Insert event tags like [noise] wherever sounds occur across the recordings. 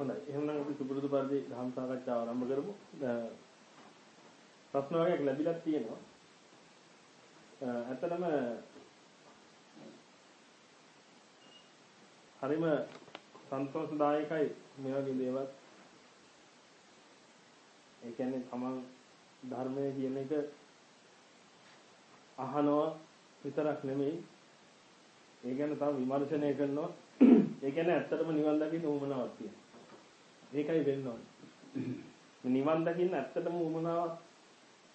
හොඳයි. එහෙනම් අපි සුපුරුදු පරිදි ධම් සාකච්ඡාව ආරම්භ කරමු. ප්‍රශ්න වගේක් ලැබිලා තියෙනවා. ඇත්තටම හරිම සන්තෝෂදායකයි මේ වගේ දේවල්. ඒ කියන්නේ තමන් ධර්මය කියන එක අහනවා විතරක් නෙමෙයි ඒ ගැන තව විමර්ශනය කරනවා ඒ කියන්නේ ඇත්තටම නිවන් දකින්න උවමනාවක් තියෙනවා ඒකයි වෙන්න ඕනේ. [coughs] නිවන් දකින්න ඇත්තටම උවමනාවක්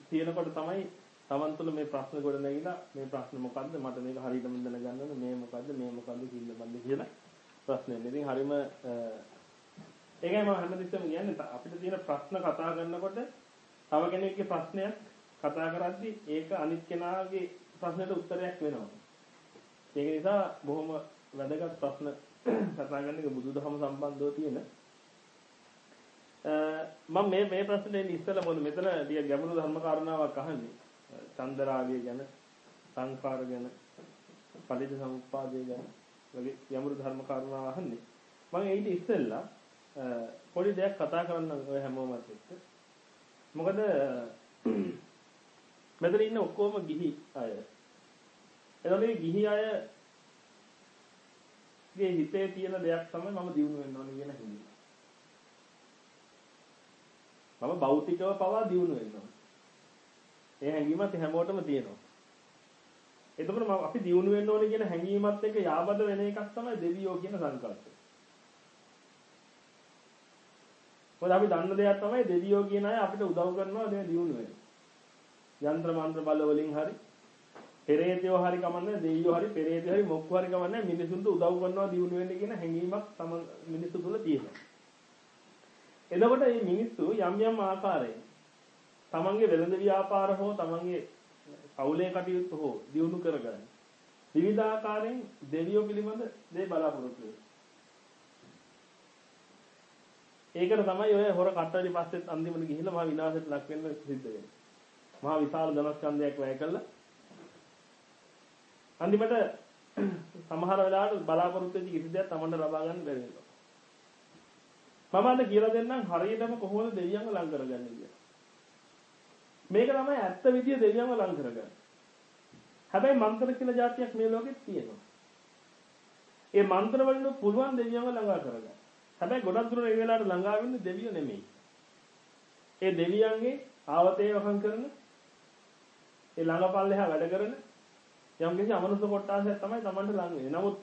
තියෙනකොට තමයි Taman තුළ මේ ප්‍රශ්න ගොඩ නැගිලා මේ ප්‍රශ්න මොකද්ද? මට මේක හරියටම දැනගන්න ඕනේ මේ මොකද්ද? මේ මොකද්ද? කින්න බන්ද කියලා ප්‍රශ්නේ. ඉතින් හරියම ඒකයි මම හැමතිස්සෙම කියන්නේ. අපිට තියෙන ප්‍රශ්න කතා කරනකොට තව කෙනෙක්ගේ ප්‍රශ්නයක් කතා කරද්දී ඒක අනිත් කෙනාගේ ප්‍රශ්නෙට උත්තරයක් වෙනවා. ඒක නිසා බොහොම වැදගත් ප්‍රශ්න [coughs] කතා කරන එක බුදුදහම සම්බන්ධව තියෙන මම මේ මේ ප්‍රශ්නේ ඉන්නේ ඉස්සෙල්ලා මොකද මෙතන ටික ගැඹුරු ධර්ම කාරණාවක් අහන්නේ. චන්දරාගය ගැන, සංඛාර ගැන, පටිච්ච සමුප්පාදය ගැන වගේ ගැඹුරු ධර්ම කාරණා අහන්නේ. මම ඊට ඉස්සෙල්ලා පොඩි දෙයක් කතා කරන්න ඔය හැමෝමත් එක්ක. මොකද මෙතන ඉන්න ඔක්කොම ගිහි අය. එතකොට මේ ගිහි අය ගේ හිතේ තියෙන දෙයක් තමයි මම දිනු වෙන්න ඕනේ කියන හිඳි. මම භෞතිකව පවා දිනු වෙන්න ඕනේ. ඒ හැඟීමත් හැමෝටම තියෙනවා. එතකොට මම අපි දිනු වෙන්න ඕනේ කියන හැඟීමත් එක්ක යාබද වෙන එකක් තමයි දෙවියෝ කියන සංකල්පය. මොකද අපි දන්න දෙයක් තමයි දෙවියෝ කියන අය අපිට උදව් කරනවා මේ දිනු වෙන්න. යంత్ర මන්ත්‍ර බල වලින් හරි පෙරේතයෝ හරි කමන්නේ දෙවියෝ හරි පෙරේතයෝ හරි මොක්කු හරි කමන්නේ මිනිසුන්ට උදව් කරනවා දිනු වෙන්න කියන හැඟීමක් තම මිනිස්සු තුළ තියෙනවා. එතකොට මේ මිනිස්සු යම් යම් ආකාරයෙන් තමන්ගේ වෙළඳ ව්‍යාපාර හෝ තමන්ගේ පවුලේ කටයුතු හෝ දියුණු කරගන්න. විවිධ ආකාරයෙන් දෙවියෝ පිළිබඳ දේ බලාපොරොත්තු වෙනවා. ඒකට තමයි ඔය හොර කට්ටලි පස්සෙත් අන්තිමට ගිහිල්ලා මහා විනාශයට ලක් වෙන්න සිද්ධ වෙන්නේ. මහා විශාල ධනස්කන්ධයක් වැය කළා. අන්තිමට සමහර වෙලාවට බලාපොරොත්තු වෙච්ච කිසි දෙයක් Tamanට ලබා ගන්න බැරි වෙනවා. මම අද කියලා දෙන්නම් හරියටම කොහොමද දෙවියන්ව ලං කරගන්නේ කියලා. මේක තමයි ඇත්ත විදිය දෙවියන්ව ලං කරගන්නේ. හැබැයි මන්ත්‍ර කියලා જાතියක් මේ ලෝකෙත් තියෙනවා. ඒ මන්ත්‍ර වලින් පුළුවන් දෙවියන්ව ළඟා කරගන්න. හැබැයි ගොඩක් දුර ඒ වෙලාවට ළඟා වෙන්නේ දෙවියෝ නෙමෙයි. ඒ දෙවියන්ගේ ආවතේ වහන් කරන ඒ ළඟපල්ලෙහා වැඩ කරන යම් කිසි අමනුෂ්‍ය කොටාසයක් තමයි Tamanට ලඟ වෙන්නේ. නමුත්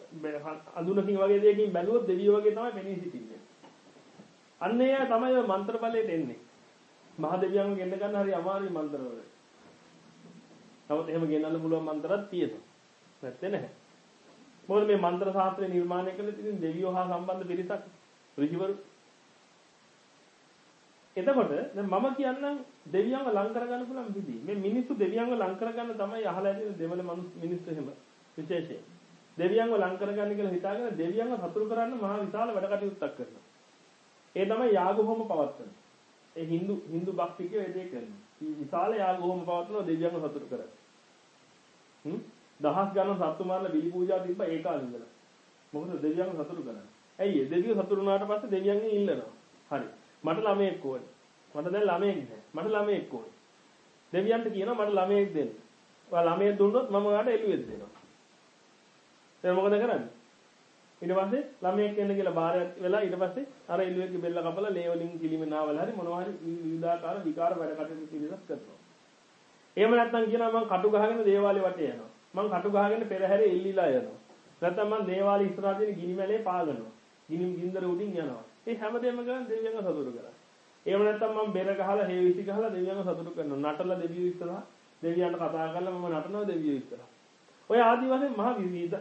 අඳුනකින් වගේ දෙයකින් බැලුවොත් දෙවියෝ වගේ තමයි පෙනී සිටින්නේ. අන්න ඒ තමයි ඔය මන්ත්‍ර බලයට එන්නේ. මහ දෙවියන්ව ගෙන්න ගන්න හරි අමාරුයි මන්ත්‍ර වල. නමුත් එහෙම ගෙන්නන්න පුළුවන් මන්ත්‍රات තියෙනවා. නැත්තේ නැහැ. මොකද මේ මන්ත්‍ර ශාස්ත්‍රය නිර්මාණය කළ තියෙන දෙවියෝ හා සම්බන්ධ පිරිසක් ඍජුවරු. එතකොට දැන් මම කියන්නම් දෙවියන්ව ලං කරගන්න පුළුවන් විදිහ. මේ මිනිස්සු දෙවියන්ව ලං කරගන්න තමයි අහලා තියෙන දෙවල මිනිස්සු එහෙම විශේෂයෙන්. දෙවියන්ව ලං කරගන්න කියලා හිතාගෙන දෙවියන්ව සතුරු කරන්න මහා විශාල වැඩ කටයුත්තක් කරනවා. ඒ තමයි යාගහෝම පවත්වන. ඒ Hindu Hindu භක්තිකයෝ ඒ දේ කරනවා. විශාල යාගහෝම පවත්වන දෙවියන්ව සතුරු කරලා. හ්ම් දහස් ගණන් සත්තු මාරලා බිලි පූජා තිබ්බා ඒ කාලේ ඉඳලා. මොකද දෙවියන්ව සතුරු කරන්නේ. ඇයි ඒ දෙවියෝ සතුරු වුණාට පස්සේ දෙවියන්ගෙන් ඉල්ලනවා. හරි. මට ළමයෙක් ඕනේ. මට දැන් ළමයෙක් නැහැ. මට ළමයෙක් ඕනේ. දෙවියන්ට කියනවා මට ළමයෙක් දෙන්න. ඔයා ළමයෙක් දුන්නොත් මම ඔයාට එළුවෙක් දෙනවා. දැන් මොකද කරන්නේ? ඊට පස්සේ ළමයෙක් එන්න කියලා බාරයක් වෙලා ඊට පස්සේ අර එළුවෙක්ගේ බෙල්ල කපලා ලේ වලින් කිලිමනාවල හරි මොනවා හරි විවිධාකාර විකාර වැඩ කටයුතු පිළිසක් කරනවා. එහෙම නැත්නම් කියනවා මං කටු ගහගෙන දේවාලේ වටේ යනවා. මං කටු ගහගෙන පෙරහැරේ එල්ලිලා යනවා. නැත්නම් මං දේවාලේ ඉස්සරහා තියෙන ගිනි මැලේ පාගනවා. ගිනි ගින්දර උඩින් යනවා. මේ හැමදේම කරන් දෙවියන්ව සතුටු කරා. එහෙම නැත්නම් මම බෙර ගහලා හේවිසි ගහලා දෙවියන්ව සතුටු කරනවා. නටලා දෙවියෝ ඉස්සරහා දෙවියන්ට කතා කරලා මම නටනවා දෙවියෝ ඉස්සරහා. ඔය ආදි වශයෙන් මහ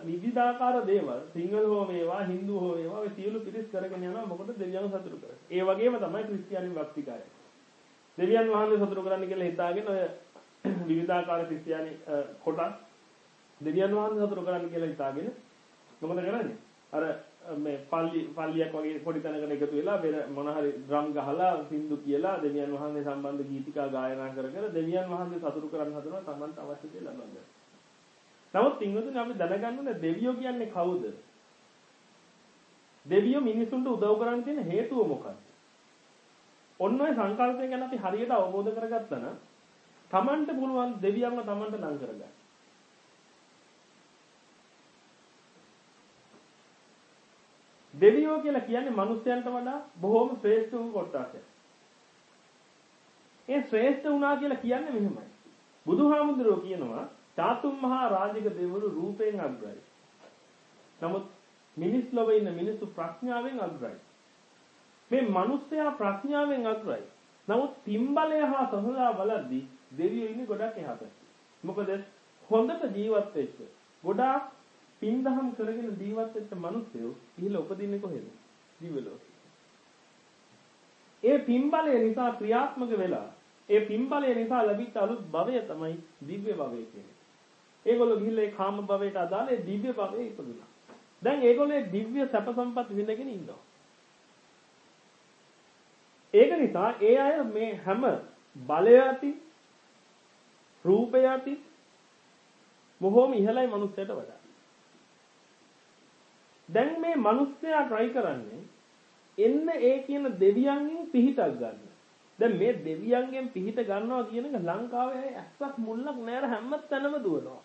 විවිධාකාර දේවල් සිංහල හෝ වේවා හින්දු හෝ වේවා ඔය සියලු පිරිස් කරගෙන යනවා මොකද දෙවියන්ව සතුටු කරගෙන. ඒ වගේම තමයි ක්‍රිස්තියානි භක්තිකාරය. දෙවියන් වහන්සේ සතුටු කරන්න කියලා හිතාගෙන ඔය විවිධාකාර ක්‍රිස්තියානි කොටස් දෙවියන් වහන්සේ සතුටු කරන්න කියලා හිතාගෙන මොකද කරන්නේ? අර මේ පල්ලි පල්ලියක් වගේ පොඩි තැනකට එකතු වෙලා වෙන මොන හරි ඩ්‍රම් ගහලා සින්දු කියලා දෙවියන් වහන්සේ සම්බන්ධ ගීතිකා ගායනා කර කර දෙවියන් වහන්සේ සතුටු කරන්න හදනවා Tamanට අවශ්‍ය දේ ලබා ගන්න. නමුත් ඉංග්‍රීසියෙන් අපි දැනගන්න ඕනේ දෙවියෝ කියන්නේ කවුද? දෙවියෝ මිනිසුන්ට උදව් කරන්න තියෙන හේතුව මොකක්ද? ඔන්න ඔය සංකල්පය ගැන අපි හරියට අවබෝධ කරගත්තා නම් Tamanට පුළුවන් දෙවියන්ව Tamanට ලං කරගන්න. දෙවියෝ කියලා කියන්නේ මිනිස්යන්ට වඩා බොහෝම ශ්‍රේෂ්ඨ වූ කොටසක්. ඒ ශ්‍රේෂ්ඨ වුණා කියලා කියන්නේ මෙහෙමයි. බුදුහාමුදුරුවෝ කියනවා චාතුම් මහා රාජික දෙවිවරු රූපයෙන් අග්‍රයි. නමුත් මිනිස් ලෝකේ ඉන්න මිනිස්සු ප්‍රඥාවෙන් අග්‍රයි. මේ මිනිස්සයා ප්‍රඥාවෙන් අග්‍රයි. නමුත් පින්බලය හා සසලා බලද්දී දෙවියෝ ඉන්නේ ගොඩක් එහා පැත්තේ. මොකද හොඳට ජීවත් වෙච්ච ගොඩාක් පින්දහම් කරගෙන ජීවත් වෙච්ච මිනිස්සු ඉහළ උපදින්නේ කොහෙද? දිව්‍ය ලෝකේ. ඒ පින්බලය නිසා ක්‍රියාත්මක වෙලා ඒ පින්බලය නිසා ලැබිච්ච අලුත් භවය තමයි දිව්‍ය භවය කියන්නේ. ඒගොල්ලෝ ගිහිල්ලා ඒ කාම භවයට අදාළ ඒ දිව්‍ය භවයේ ඉපදුනා. දැන් ඒගොල්ලෝ දිව්‍ය සැප සම්පත් විඳගෙන ඉන්නවා. ඒක නිසා ඒ අය මේ හැම බලය ඇති රූපය ඇති බොහෝම ඉහළයි මනුස්සයට වඩා. දැන් මේ මනුස්සයා try කරන්නේ එන්න ඒ කියන දෙවියන්ගෙන් පිහිටක් ගන්න. දැන් මේ දෙවියන්ගෙන් පිහිට ගන්නවා කියන එක ලංකාවේ ඇස්සක් මුල්ලක් නෑර හැම තැනම දුවනවා.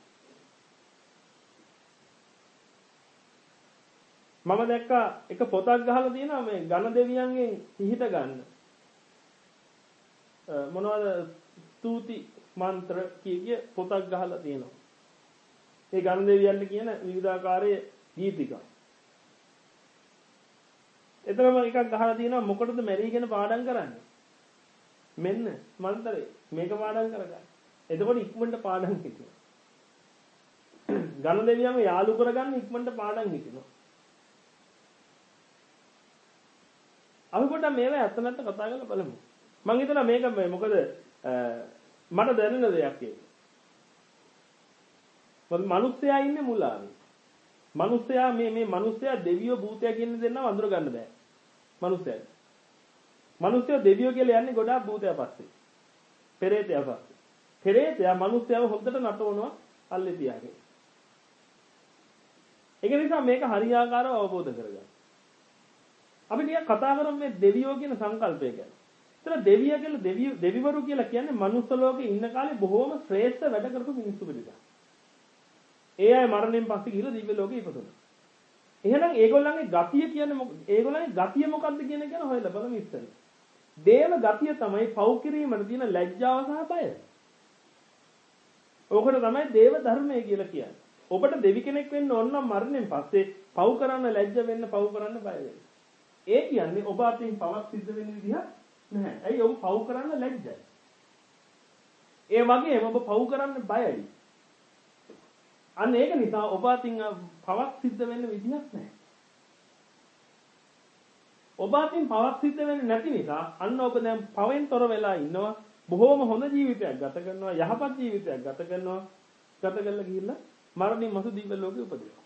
මම දැක්කා එක පොතක් ගහලා තියෙනවා මේ ඝන දෙවියන්ගෙන් පිහිට ගන්න. මොනවද ස්තුති මන්ත්‍ර කිය පොතක් ගහලා තියෙනවා. ඒ ඝන දෙවියන්ට කියන විවිධාකාරයේ ගීතිකා. එතනම එකක් ගහලා තියෙනවා මොකටද මෙරීගෙන පාඩම් කරන්නේ? මෙන්න මන්තරේ මේක පාඩම් කරගන්න. එතකොට ඉක්මනට පාඩම් හිතෙනවා. ඝන දෙවියන්ව යාළු කරගන්න ඉක්මනට පාඩම් හිතෙනවා. අපි පොඩ්ඩක් මේවා ඇත්ත නැත්ත කතා කරලා බලමු. මම හිතනවා මේක මොකද මට දැනෙන දෙයක් ඒක. මොකද මිනිස්සයා ඉන්නේ මුලාවේ. මිනිස්සයා මේ මේ මිනිස්සයා දෙවියෝ භූතයා කියන දෙන්නව අඳුර ගන්න බෑ. මිනිස්සයා. මිනිස්සයා දෙවියෝ කියලා යන්නේ ගොඩාක් භූතයා පස්සේ. පෙරේතයා පස්සේ. පෙරේතයා මිනිස්සයාව හොද්දට නටවනවා අල්ලේ තියාගෙන. ඒක නිසා මේක හරියාකාරව අවබෝධ කරගන්න. අපි ටිකක් කතා කරමු මේ දෙවියෝ කියන සංකල්පය ගැන. එතන දෙවිය කියලා දෙවිය දෙවිවරු කියලා කියන්නේ මනුස්ස ලෝකේ ඉන්න කාලේ බොහෝම ශ්‍රේෂ්ඨ වැඩ කරපු මිනිස්සු පිළිගන්න. ඒ අය මරණයෙන් පස්සේ ගිහලා දිව්‍ය ලෝකේ ඉපදුණා. එහෙනම් ඒගොල්ලන්ගේ ගතිය කියන්නේ මොකද? ඒගොල්ලන්ගේ ගතිය මොකද්ද කියන එක ගැන හොයලා බලමු ඉස්සෙල්ල. දේව ගතිය තමයි පව් කිරීමට තියෙන ලැජ්ජාව සහ බය. ඕකට තමයි දේව ධර්මය කියලා කියන්නේ. ඔබට දෙවි කෙනෙක් වෙන්න ඕන නම් මරණයෙන් පස්සේ පව් කරන්න ලැජ්ජ වෙන්න පව් කරන්න බය වෙන්න. ඒ කියන්නේ ඔබ අතින් පවක් සිද්ධ වෙන විදිහක් නැහැ. ඇයි ඔබ පව් කරන්න ලැජ්ජයි. ඒ වගේම ඔබ පව් කරන්න බයයි. අන්න ඒක නිසා ඔබ අතින් පවක් සිද්ධ වෙන්න විදිහක් නැහැ. ඔබ අතින් පවක් සිද්ධ වෙන්නේ නැති නිසා අන්න ඔබ දැන් පවෙන් තොර වෙලා ඉන්නවා. බොහෝම හොඳ ජීවිතයක් ගත කරනවා. යහපත් ජීවිතයක් ගත කරනවා. ගත කරලා ගිහිල්ලා මරණින් මතු දිව්‍ය ලෝකෙ උපදිනවා.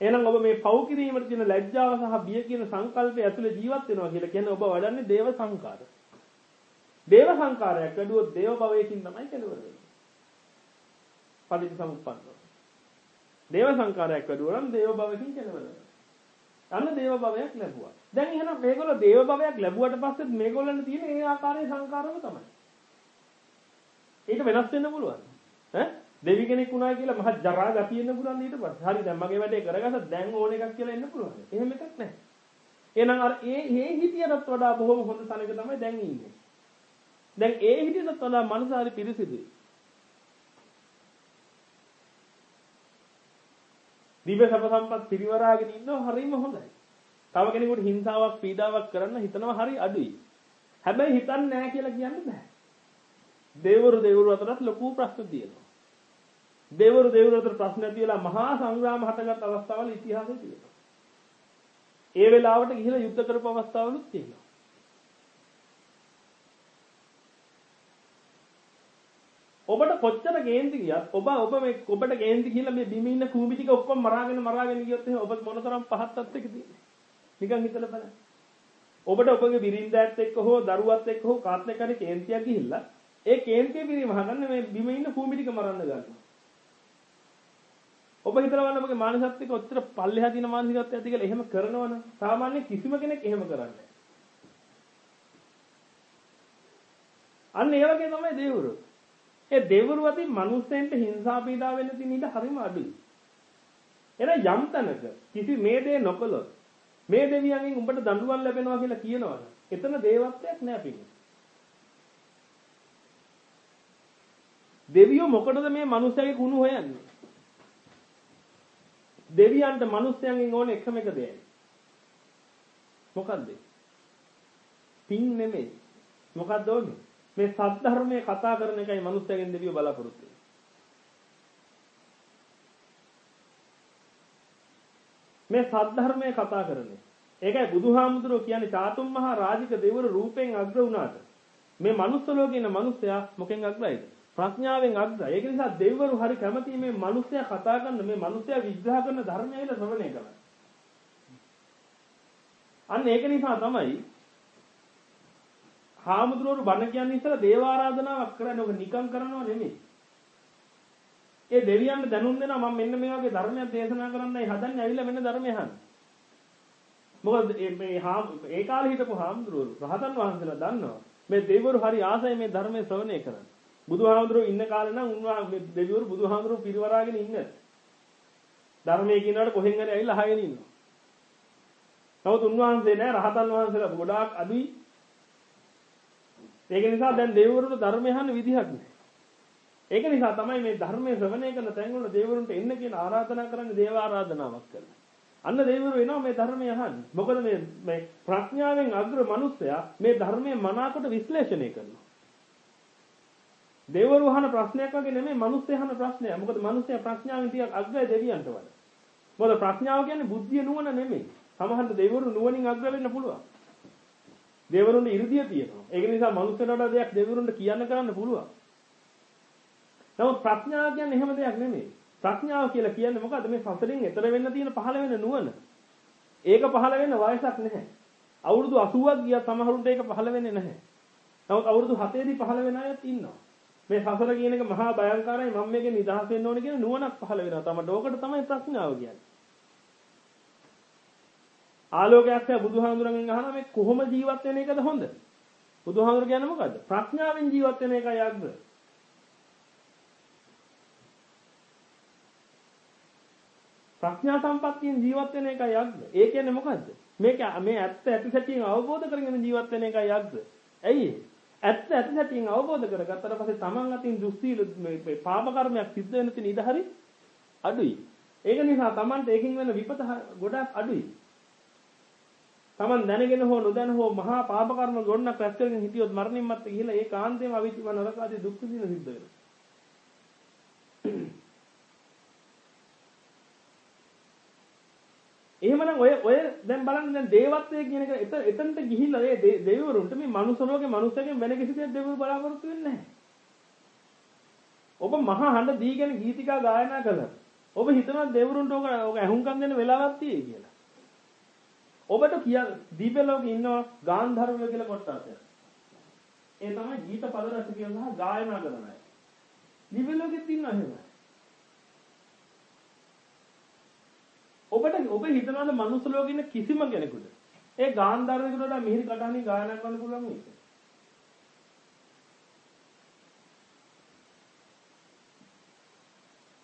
එහෙනම් ඔබ මේ පව් කිරීමට තියෙන ලැජ්ජාව සහ බිය කියන සංකල්පය ඇතුලේ ජීවත් වෙනවා කියලා කියන්නේ ඔබ වඩන්නේ දේව සංකාර. දේව සංකාරයක් වැඩුවොත් දේව භවයකින් තමයි කෙලවර වෙන්නේ. පටිච්චසමුප්පන්නව. දේව සංකාරයක් වැඩුවා නම් දේව භවයකින් කෙලවර වෙනවා. අන්න දේව භවයක් ලැබුවා. දැන් එහෙනම් මේගොල්ලෝ දේව භවයක් ලැබුවට පස්සෙත් මේගොල්ලන්ට තියෙන ඒ ආකාරයේ සංකාරම තමයි. ඒක වෙනස් වෙන්න පුළුවන්. ඈ දෙවි කෙනෙක් වුණා කියලා මහ ජරා ගතියෙන්න පුළුවන් ඊට පස්සේ. හරි දැන් මගේ වැඩේ කරගත්තා දැන් ඕන එකක් කියලා එන්න පුළුවන්. එහෙම එකක් නැහැ. එහෙනම් අර ඒ ඒ හිතියටත් වඩා බොහොම හොඳ තැනක තමයි දැන් ඉන්නේ. දැන් ඒ හිතියටත් වඩා මනස හරි පිරිසිදුයි. දිව්‍ය සප සම්පත් පිරිවරාගෙන ඉන්නව හරිම හොඳයි. තව කෙනෙකුට හිංසාවක් පීඩාවක් කරන්න හිතනවා හරි අඩුයි. හැබැයි හිතන්නේ නැහැ කියලා කියන්න බෑ. දෙවරු දෙවරු අතරත් ලොකු ප්‍රශ්න තියෙනවා. දෙවරු දෙවරු අතර ප්‍රශ්න තියලා මහා සංග්‍රාම හටගත් අවස්ථාවල ඉතිහාසයේ තියෙනවා. ඒ වෙලාවට ගිහිලා යුද්ධ කරපු අවස්ථාවලුත් තියෙනවා. ඔබට කොච්චර කේන්ති ගියත් ඔබ ඔබ මේ ඔබට කේන්ති කියලා මේ බිම ඉන්න කූඹි ටික ඔක්කොම මරාගෙන මරාගෙන ගියොත් එහෙනම් ඔබ මොනතරම් පහත්වත් එක තියෙන්නේ. නිකන් හිතලා බලන්න. ඔබට ඔබගේ බිරින්දෑත් එක්ක හෝ දරුවත් එක්ක හෝ කාත් එක්ක හරි කේන්තියක් ගිහිල්ලා ඒ කේන්තිය පිරීම හදන්න මේ බිම ඉන්න කූඹි ටික මරන්න ගන්නවා. ඔබ හිතලා බලන්න ඔබගේ මානසිකත්වයක ඔච්චර පල්ලෙහා තියෙන මානසිකත්වයක් ඇති කියලා එහෙම කරනවනම් සාමාන්‍ය කිසිම කෙනෙක් එහෙම කරන්නේ අන්න ඒ වගේ තමයි දෙවිවරු. ඒ දෙවිවරු අතින් මිනිස්සෙන්ට හිංසා පීඩා වෙන්න තියෙන ඉඩ හරිම අඩුයි. එහෙනම් යම් තැනක කිසි මේ දේ නොකළොත් මේ දෙවියන්ගෙන් උඹට දඬුවම් ලැබෙනවා කියලා කියනවනම් එතන දේවත්වයක් නෑ පිටින්. දෙවියෝ මොකටද මේ මිනිස්සගේ කුණු හොයන්නේ? දෙවියන්ට මිනිස්යන්ගෙන් ඕන එකම එක දෙයයි. මොකද්ද? පින් නෙමෙයි. මොකද්ද ඕනේ? මේ සත්‍ය කතා කරන එකයි මිනිස්යන්ගෙන් දෙවියෝ බලාපොරොත්තු වෙන්නේ. මේ සද්ධර්මයේ කතා කරන්නේ. ඒකයි බුදුහාමුදුරුවෝ කියන්නේ චාතුම් මහා රාජික දෙවිවරු රූපෙන් අග්‍ර වුණාට මේ මනුස්ස ලෝකේ ඉන්න මිනිස්සයා මොකෙන් අග්‍රයිද? ප්‍රඥාවෙන් අග්‍රයි. ඒක නිසා දෙවිවරු හරි කැමති මේ මිනිස්සයා කතා කරන මේ මිනිස්සයා විග්‍රහ කරන ධර්මය ඇවිල්ලා ශ්‍රවණය කරන්න. අන්න ඒක නිසා තමයි හාමුදුරුවෝ බණ කියන්නේ ඉස්සලා දේව ආරාධනාවක් කරන්නේ. ඔක නිකම් කරනව නෙමෙයි. ඒ දෙවියන්ට දැනුම් දෙනවා මම මෙන්න මේ වගේ ධර්මයක් දේශනා කරන්නයි හදන්නේ. ඇවිල්ලා මෙන්න ධර්මය අහන්න. මොකද මේ ඒ කාලේ හිටපු හාමුදුරුවෝ රහතන් වහන්සේලා දන්නවා. මේ දෙවිවරු හරි ආසයි මේ ධර්මයේ ශ්‍රවණය කරන්න. බුදුහාමුදුරුවෝ ඉන්න කාලේ නම් උන්වහන්සේ දෙවිවරු බුදුහාමුදුරුවෝ පිරිවරාගෙන ඉන්න. ධර්මයේ කියනකොට කොහෙන් හරි ඇවිල්ලා අහගෙන ඉන්නවා. නමුත් උන්වහන්සේ නෑ රහතන් වහන්සේලා ගොඩාක් අඩුයි. ඒක නිසා දැන් දෙවිවරුන්ට ධර්මය අහන්න විදිහක් නෑ. ඒක නිසා තමයි මේ ධර්මයේ ශ්‍රවණය කරන තැන්වල දෙවිවරුන්ට එන්න කියන ආරාධනා කරන්නේ දේව ආරාධනාවක් කරලා. අන්න දෙවිවරු එනවා මේ ධර්මය අහන්න. මොකද මේ මේ ප්‍රඥාවෙන් අග්‍ර මිනිස්සයා මේ ධර්මයේ මනාකොට විශ්ලේෂණය කරනවා. දෙවිවරු අහන ප්‍රශ්නයක් වගේ නෙමෙයි මිනිස්සු අහන ප්‍රශ්නය. මොකද මිනිස්සයා ප්‍රඥාවෙන් ටිකක් අග්‍රයි දෙවියන්ට වඩා. මොකද ප්‍රඥාව කියන්නේ බුද්ධිය නුවණ නෙමෙයි. සමහරවිට දෙවිවරු නුවණින් අග්‍ර වෙන්න පුළුවන්. දෙවිවරුන්ට 이르දිය තියෙනවා. ඒක නිසා මිනිස්සුන්ට වඩා දෙයක් දෙවිවරුන්ට කියන්න කරන්න පුළුවන්. නමුත් ප්‍රඥාව කියන්නේ එහෙම දෙයක් නෙමෙයි. ප්‍රඥාව කියලා කියන්නේ මොකද්ද? මේ සසරින් එතර වෙන්න තියෙන පහළ වෙන නුවණ. ඒක පහළ වෙන්න වයසක් නැහැ. අවුරුදු 80ක් ගියා සමහරුන්ට ඒක පහළ වෙන්නේ නැහැ. නමුත් අවුරුදු 7 දී පහළ වෙන අයත් ඉන්නවා. මේ සසර කියන එක මහා භයංකාරයි මම මේකෙන් නිදහස් වෙන්න ඕනේ කියන නුවණක් පහළ වෙනවා. තමයි ඕකට තමයි ප්‍රඥාව කියන්නේ. ආලෝකයක් හැ බුදුහාමුදුරන්ගෙන් අහනවා මේ කොහොම ජීවත් වෙන එකද හොඳ? බුදුහාමුදුර කියන්නේ මොකද්ද? ප්‍රඥාවෙන් ජීවත් වෙන එකයි අග්‍ර. ප්‍රඥා සම්පත්තියෙන් ජීවත් වෙන එකයි අග්‍ර. ඒ කියන්නේ මොකද්ද? මේක මේ ඇත්ත ඇති සැටියෙන් අවබෝධ කරගෙන ජීවත් වෙන එකයි අග්‍ර. ඇයි ඇත්ත ඇති සැටියෙන් අවබෝධ කරගත්තට පස්සේ Taman අතින් දුස්සීල මේ පාප කර්මයක් සිද්ධ වෙන තියෙන ඉඩ හරි අඩුයි. ඒක නිසා Tamanට ඒකින් වෙන විපත ගොඩක් අඩුයි. Taman දැනගෙන හෝ නොදැන හෝ මහා පාප කර්ම ගොඩනක් රැස් කරගෙන හිටියොත් මරණින් මත්තේ ගිහිලා ඒ කාන්තේම අවිචිව නරකාදී දුක් විඳින සිද්ධ වෙනවා. එහෙමනම් ඔය ඔය දැන් බලන්න දැන් දේවත්වය කියන එක එතනට ගිහිල්ලා ඒ දෙවිවරුන්ට මේ මනුස්ස ලෝකේ මනුස්සයෙක්ගෙන් වෙන කිසි දෙයක් දෙවිවරු බලාපොරොත්තු වෙන්නේ නැහැ. ඔබ මහා හඬ දීගෙන ගීතිකා ගායනා කළා. ඔබ හිතනවා දෙවිවරුන්ට ඔක ඔක ඇහුම්කම් දෙන්න වෙලාවක් තියෙයි කියලා. ඔබට කිය දීප ලෝකේ ඉන්නවා ගාන්ධර්ව කියලා කොටසක්. ඒ තමයි ගීත පද රසිකයන් සහ ගායනා කරන අය. දීප ලෝකෙත් ඉන්නවා එහෙම. ඔබට ඔබ හිතනවාද මනුස්ස ලෝකේ ඉන්න කිසිම කෙනෙකුට ඒ ගාන්ධාරයෙකුට වඩා මිහිරි කටහඬින් ගායනා කරන්න පුළුවන් මේක.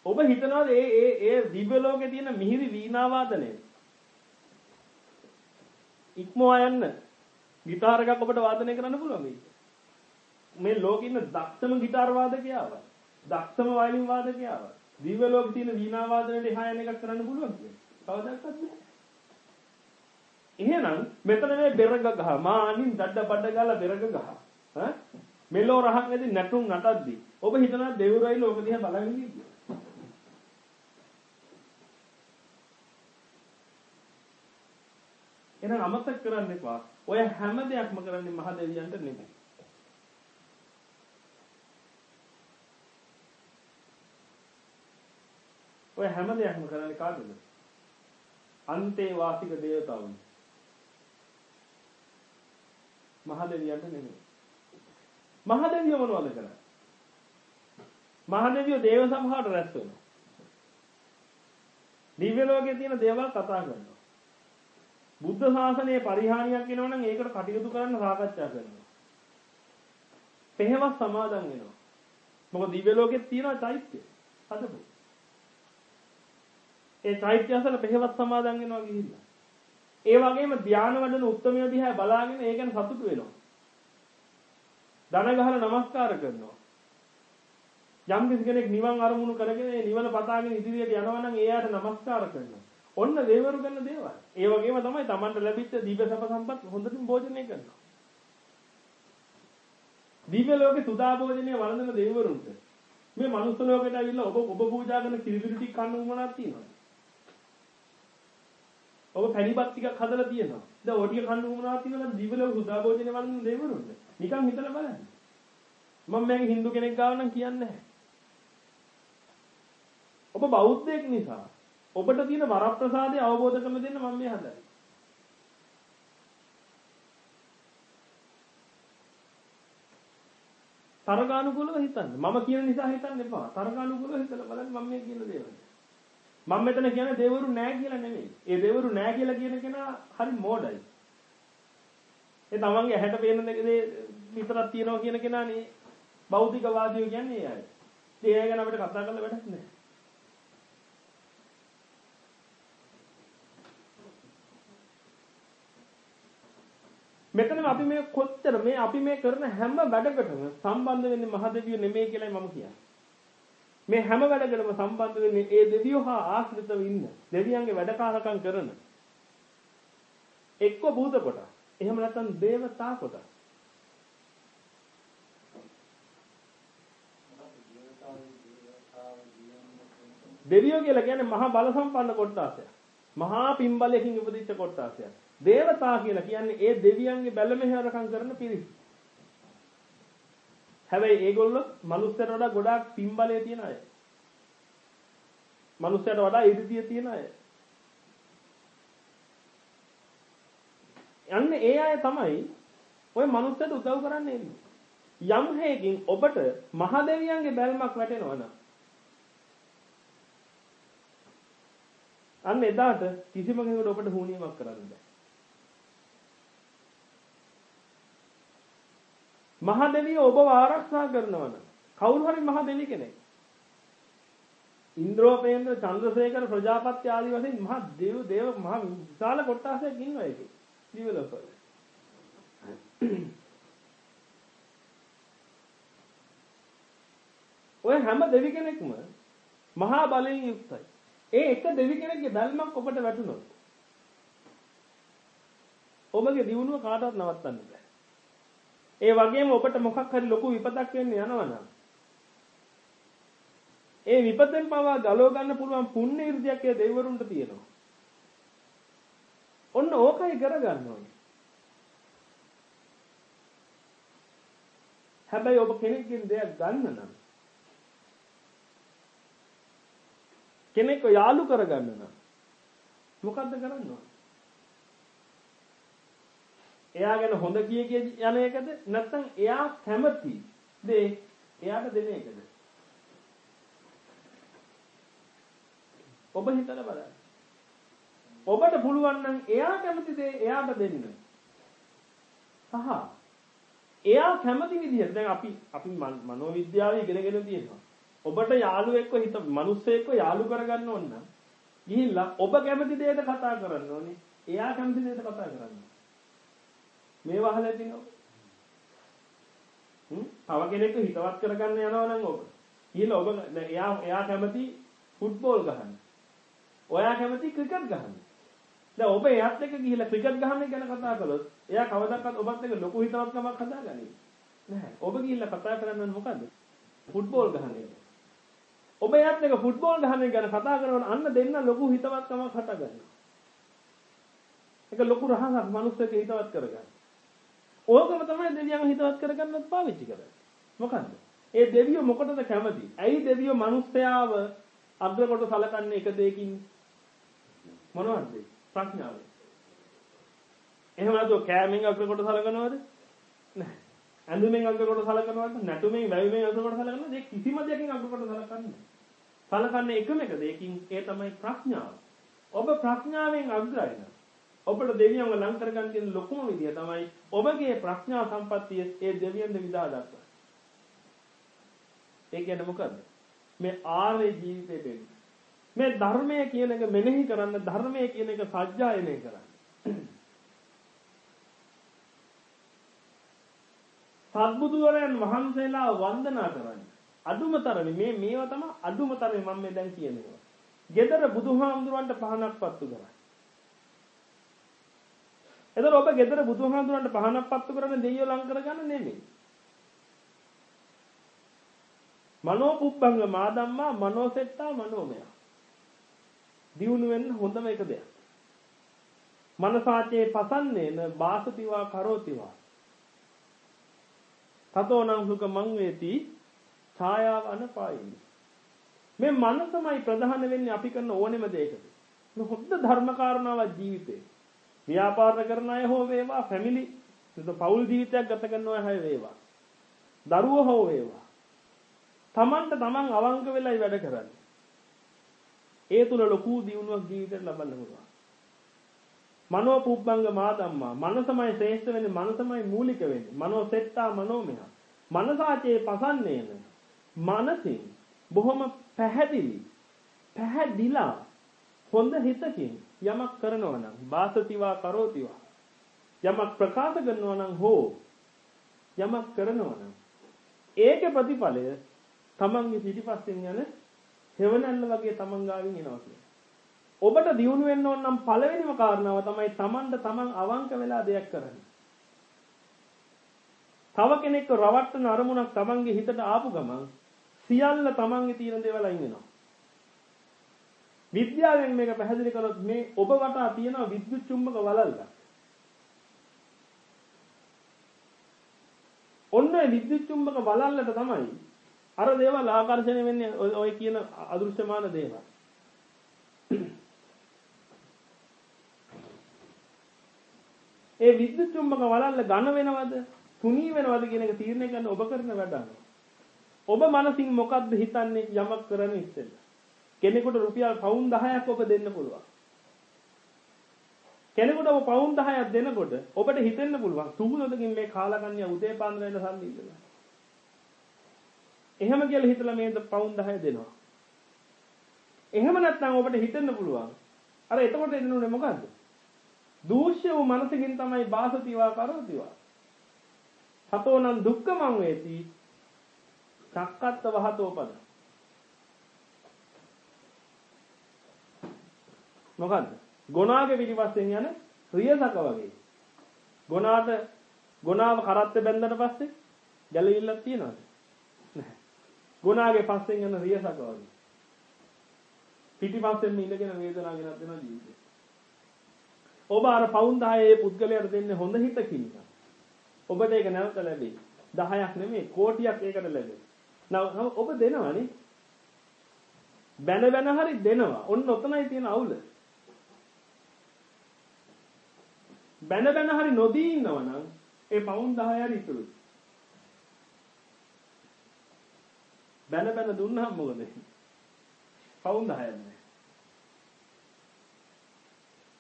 ඔබ හිතනවාද ඒ ඒ ඒ දිව්‍ය ලෝකේ තියෙන මිහිරි වීණා වාදනය ඉක්මවා යන්න গিitar එකක් ඔබට වාදනය කරන්න පුළුවන් මේක. මේ ලෝකේ ඉන්න දක්ෂම গিitar වාදකයාව, දක්ෂම වයලින් වාදකයාව, දිව්‍ය ලෝකේ තියෙන වීණා වාදනයට එහා යන එකක් කරන්න පුළුවන් කියන්නේ. කවදාවත් නෑ. එහෙනම් මෙතන මේ බෙරග ගහ මානින් දඩ බඩ ගාලා බෙරග ගහ. ඈ මෙලෝ රහක් නැති නැටුම් නටද්දි ඔබ හිතනවා දෙවුරයි ලෝක දිහා බලන් ඉන්නේ. එහෙනම් අමතක කරන්න එපා. ඔය හැම දෙයක්ම කරන්නේ මහ දෙවියන්ට නෙමෙයි. ඔය හැම දෙයක්ම කරන්නේ කාටද? අන්තේ වාසික දේවතාවුන්. මහදෙවියන්ට නෙමෙයි. මහදෙවියෝ මොනවද කරන්නේ? මහදෙවියෝ දේව සභාවට රැස් වෙනවා. දිව්‍ය ලෝකයේ තියෙන දේවල් කතා කරනවා. බුද්ධ ශාසනයේ පරිහානියක් වෙනවා නම් ඒකට කටයුතු කරන්න සාකච්ඡා කරනවා. පෙහෙවස් සමාදන් වෙනවා. මොකද දිව්‍ය ලෝකෙත් තියෙනවා චෛත්‍ය. හදපු. ඒ චෛත්‍ය අසල පෙහෙවත් සමාදන් වෙනවා ගිහිල්ලා. ඒ වගේම ධානය වඩන උත්මය දිහා බලාගෙන ඒ ගැන සතුටු වෙනවා. දන ගහලා নমස්කාර කරනවා. යම් කිසි කෙනෙක් නිවන් අරමුණු කරගෙන ඒ නිවන පතාගෙන ඉදිරියට යනවා නම් එයාට নমස්කාර කරනවා. ඔන්න දේවරු කරන දේවල්. ඒ වගේම තමයි Tamanට ලැබිච්ච දීප සප සම්පත් හොඳටම භෝජනය කරනවා. දීප ලෝකේ සුදා භෝජනය වළඳන දේවරුන්ට මේ මනුස්ස ලෝකයට ඇවිල්ලා ඔබ ඔබ පූජා කරන කිරිබිරි ටික කන්න උමනක් තියෙනවා. ඔබ පැණිපත් ටිකක් හදලා තියෙනවා. දැන් ඔය ටික කන්න උවමනක් තියෙනවා දිව්‍ය ලෝක සුදා භෝජනය වළඳන දේවරුන්ට. නිකන් හිතලා බලන්න. මම මේක හින්දු කෙනෙක් ගාව නම් කියන්නේ නැහැ. ඔබ බෞද්ධයෙක් නිසා ඔබට තියෙන වරප්‍රසාදය අවබෝධ කරලා දෙන්න මම මේ හදන්නේ. තරගානුකූලව හිතන්න. මම කියන නිසා හිතන්න එපා. තරගානුකූලව හිතලා බලන්න මම මේ කියන දේවල්. මම මෙතන කියන්නේ දෙවරු නෑ කියලා නෙමෙයි. ඒ දෙවරු නෑ කියලා කියන කෙනා හරි මෝඩයි. ඒ තමන්ගේ ඇහැට පේන දේ විතරක් තියනවා කියන කෙනානේ භෞතිකවාදියෝ කියන්නේ ඒ අය. ඒ ගැන අපිට කතා කරලා වැඩක් නෑ. මෙතන අපි මේ කොච්චර මේ අපි මේ කරන හැම වැඩකටම සම්බන්ධ වෙන්නේ මහදෙවියෝ නෙමෙයි කියලායි මම කියන්නේ. මේ හැම වැඩකටම සම්බන්ධ වෙන්නේ ඒ දෙවියෝ හා ආශ්‍රිතව ඉන්න දෙවියන්ගේ වැඩකාරකම් කරන එක්ක භූත කොට. එහෙම නැත්නම් දේවතා කොට. දෙවියෝ කියලා කියන්නේ මහා බල සම්පන්න කොටසක්. මහා පින්බලයෙන් උපදිච්ච කොටසක්. දේවතා කියලා කියන්නේ ඒ දෙවියන්ගේ බැලමෙහෙරකම් කරන පිරිස. හැබැයි ඒගොල්ලෝ මනුස්සයට වඩා ගොඩාක් පින්බලය තියෙන අය. මනුස්සයට වඩා ඉදිරිය තියෙන අය. යන්නේ ඒ අය තමයි ওই මනුස්සයට උදව් කරන්නේ යම් හේකින් ඔබට මහදෙවියන්ගේ බැල්මක් වැටෙනවා නම් අන්න එදාට කිසිම කෙනෙකුට ඔබට හුනියමක් කරන්න බෑ. මහදෙවිය ඔබව ආරක්ෂා කරනවා නම් කවුරු හරි මහදෙවි කෙනෙක්. ඉන්ද්‍රෝපේන්ද්‍ර චන්ද්‍රසේකර ප්‍රජාපති ආදී වශයෙන් මහ දේව දේව මහ විශාල කොටසක් ඉන්නවා ඒකේ. දිවලෝකවල ඔය හැම දෙවි කෙනෙක්ම මහා බලයෙන් යුක්තයි. ඒ එක දෙවි කෙනෙක්ගේ බැල්මක් ඔබට වැටුණොත් ඔබගේ දියුණුව කාටවත් නවත්තන්න බෑ. ඒ වගේම ඔබට මොකක් හරි ලොකු විපතක් වෙන්න යනවනම් ඒ විපතෙන් පවා ගලව ගන්න පුළුවන් පුණ්‍ය 이르දියක් ඒ දෙවිවරුන්ට තියෙනවා. ඔන්න ඕකයි කරගන්න ඕනේ. හැබැයි ඔබ කෙනෙක්ගෙන් දෙයක් ගන්න නම් කෙනෙක්ව යාළු කරගන්න නම් මොකද්ද කරන්න ඕනේ? එයා ගැන හොඳ කිය කිය යන එකද නැත්නම් එයා කැමති දේ එයාට දෙන එකද? ඔබ හිතලා බලන්න. ඔබට පුළුවන් නම් එයා කැමති දේ එයාට දෙන්න. සහ එයා කැමති විදිහට. දැන් අපි අපි මනෝවිද්‍යාව ඉගෙනගෙන තියෙනවා. ඔබට යාළුවෙක්ව හිත මිනිස්සෙක්ව යාළු කරගන්න ඕන නම් ගිහිල්ලා ඔබ කැමති දෙයට කතා කරන්න ඕනේ. එයා කැමති දෙයට කතා කරන්න. මේ වහල ඇතිනෝ. හ්ම් තව කෙනෙක්ව හිතවත් කරගන්න යනවා නම් ඔබ. කියලා ඔබ එයා එයා කැමති ෆුට්බෝල් ගහන්න. ඔයා කැමති ක්‍රිකට් ගහන්න. දැන් ඔබ එයාත් එක්ක ගිහිල්ලා ක්‍රිකට් ගහන්න ගැන කතා කළොත් එයා කවදාවත් ඔබත් එක්ක ලොකු හිතවත්කමක් හදාගන්නේ නැහැ. ඔබ ගිහිල්ලා කතා කරන්නේ මොකද්ද? ෆුට්බෝල් ගහන එක. ඔබ එයාත් එක්ක ෆුට්බෝල් ගහන ගැන කතා කරනවනම් අන්න දෙන්න ලොකු හිතවත්කමක් හටගන්නවා. ඒක ලොකු රහසක් මිනිස්සුන්ගේ හිතවත් කරගන්න. ඕකම තමයි දෙවියන් හිතවත් කරගන්නත් පාවිච්චි කරන්නේ. මොකද්ද? ඒ දෙවියෝ මොකටද කැමති? ඇයි දෙවියෝ මිනිස්යාව අග්‍ර කොට සලකන්නේ එක දෙයකින්? මොනවද? ප්‍රඥාව. එහෙම නැතුව කෑමෙන් අග්‍ර කොට සලකනවද? නැහැ. ඇඳුමෙන් අග්‍ර කොට සලකනවද? නැටුමෙන් වැවිමෙන් අග්‍ර කොට සලකනවද? ඒ කිසිම දෙයකින් අග්‍ර කොට සලකන්නේ නැහැ. සලකන්නේ එකම එක දෙයකින් ඒ තමයි ප්‍රඥාව. ඔබ ප්‍රඥාවෙන් අග්‍රයි නම් ඔබට දෙවියන්ව ලං කරගන්න තියෙන ලොකුම විදිය තමයි ඔබගේ ප්‍රඥා සම්පත්තිය ඒ දෙවියන්ද විදා දක්වන. ඒ කියන්නේ මොකද්ද? මේ ආර්ය ජීවිතේ මේ ධර්මය කියන එක මෙනෙහි කරන්න ධර්මය කියන එක සත්‍යයනය කරන්න. සත්බුදුවරයන් වහන්සේලා වන්දනා කරන්නේ. අදුමතරමේ මේ මේවා තමයි අදුමතරමේ මම මේ දැන් කියනවා. gedara බුදුහාමුදුරන්ට පහනක් පත්තු කරා. එතකොට ඔබ gedara බුදුහාමුදුරන්ට පහනක් පත්තු කරන්නේ දෙයියෝ ලං කරගන්න නෙමෙයි. මනෝ පුබ්බංග මාදම්මා මනෝසෙට්ටා මනෝමය. දියුණු වෙන්න හොඳම එක දෙයක්. මනසාචේ පසන්නේන බාසතිවා කරෝතිවා. තතෝනම් සුඛ මං වේති ඡායාව අනපායිනි. මේ මනසමයි ප්‍රධාන වෙන්නේ අපි කරන ඕනෙම දෙයකට. මේ හොද්ද ධර්ම කාරණාවක් ජීවිතේ. ව්‍යාපාර කරන අය හෝ වේවා, ෆැමිලි, නැත්නම් පෞල් ජීවිතයක් ගත කරන අය වේවා. දරුවෝ හෝ වේවා. Tamanට Taman අවංක වෙලයි වැඩ කරන්නේ. ඒ තුල ලොකු දියුණුවක් ජීවිතේට ලබන්න පුළුවන්. මනෝ පුබ්බංග මාදම්මා මනසමයි ශ්‍රේෂ්ඨ වෙන්නේ මනසමයි මූලික වෙන්නේ. මනෝ සෙට්ටා මනෝමය. මනසාචේ පසන්නේන මනසින් බොහොම පැහැදිලි පැහැදිලා හොඳ හිතකින් යමක් කරනවා නම් වාසතිවා කරෝතිවා යමක් ප්‍රකාශ කරනවා නම් හෝ යමක් කරනවා නම් ඒකේ ප්‍රතිඵලය තමන්ගේ පිටිපස්සෙන් යන හෙවණැල්ල වගේ තමන් ගාවින් එනවා කියන්නේ. ඔබට දියුණු වෙන්න ඕන නම් පළවෙනිම කාරණාව තමයි තමන්ට තමන් අවංක වෙලා දෙයක් කරන්නේ. තව කෙනෙක්ව රවට්ටන අරමුණක් තමන්ගේ හිතට ආපු ගමන් සියල්ල තමන්ගේ තියෙන දේවල් අයින් වෙනවා. විද්‍යාවෙන් මේක පැහැදිලි කළොත් මේ ඔබ වටා තියෙන විද්‍යුත් චුම්බක වලල්ල. ඔන්න විද්‍යුත් චුම්බක වලල්ලට තමයි අර දේවල් ආකර්ෂණය වෙන්නේ ඔය කියන අදෘශ්‍යමාන දේවල්. ඒ විද්‍යුත් චුම්බක වලල්ල ඝන වෙනවද තුනී වෙනවද කියන එක තීරණය කරන්න ඔබ කරන වැඩ ඔබ මනසින් මොකද්ද හිතන්නේ යමක් කරන්න ඉස්සෙල්ලා. කෙනෙකුට රුපියල් පවුන් 10ක් ඔබ දෙන්න පුළුවන්. කෙනෙකුට ඔබ පවුන් 10ක් දෙනකොට ඔබට හිතෙන්න පුළුවන් සුහුලදකින් මේ කාලකන්‍ය උදේ පාන්දර වෙන සල්ලි ඉල්ලලා. එහෙම කියලා හිතලා මේ පවුන් 10 දෙනවා. එහෙම නැත්නම් ඔබට හිතෙන්න පුළුවන්. අර එතකොට එන්නේ මොකද්ද? දූෂ්‍ය වූ මනසකින් තමයි බාසතිවා කරෝතිවා. සතෝනං දුක්ඛමං වේති චක්කත්ත වහතෝ මොකද්ද? ගොනාගේ පිටිපස්සෙන් යන රියසක වගේ. ගොනාට ගොනාව කරත්ත බැන්දට පස්සේ ගැලවිල්ලක් තියනවද? නැහැ. ගොනාගේ පස්සෙන් යන රියසක වගේ. පිටිපස්සෙන් ඉඳගෙන වේදනාව ගෙනත් දෙනවා ජීවිතේ. ඔබ අර පවුන් 10 ඒ පුද්ගලයාට දෙන්නේ හොඳ හිතකින්. ඔබට ඒක නැවත ලැබෙයි. 10ක් නෙමෙයි කෝටියක් ඒකට ලැබෙයි. නව ඔබ දෙනවනේ. බැන බැන හරි දෙනවා. ඔන්න ඔතනයි තියෙන අවුල. බැන බැන හරි නොදී ඉන්නවනම් ඒ පවුන් 10 හරි ඉතුරුයි. බැන බැන දුන්නාම මොකද? පවුන් 10ක් නෑ.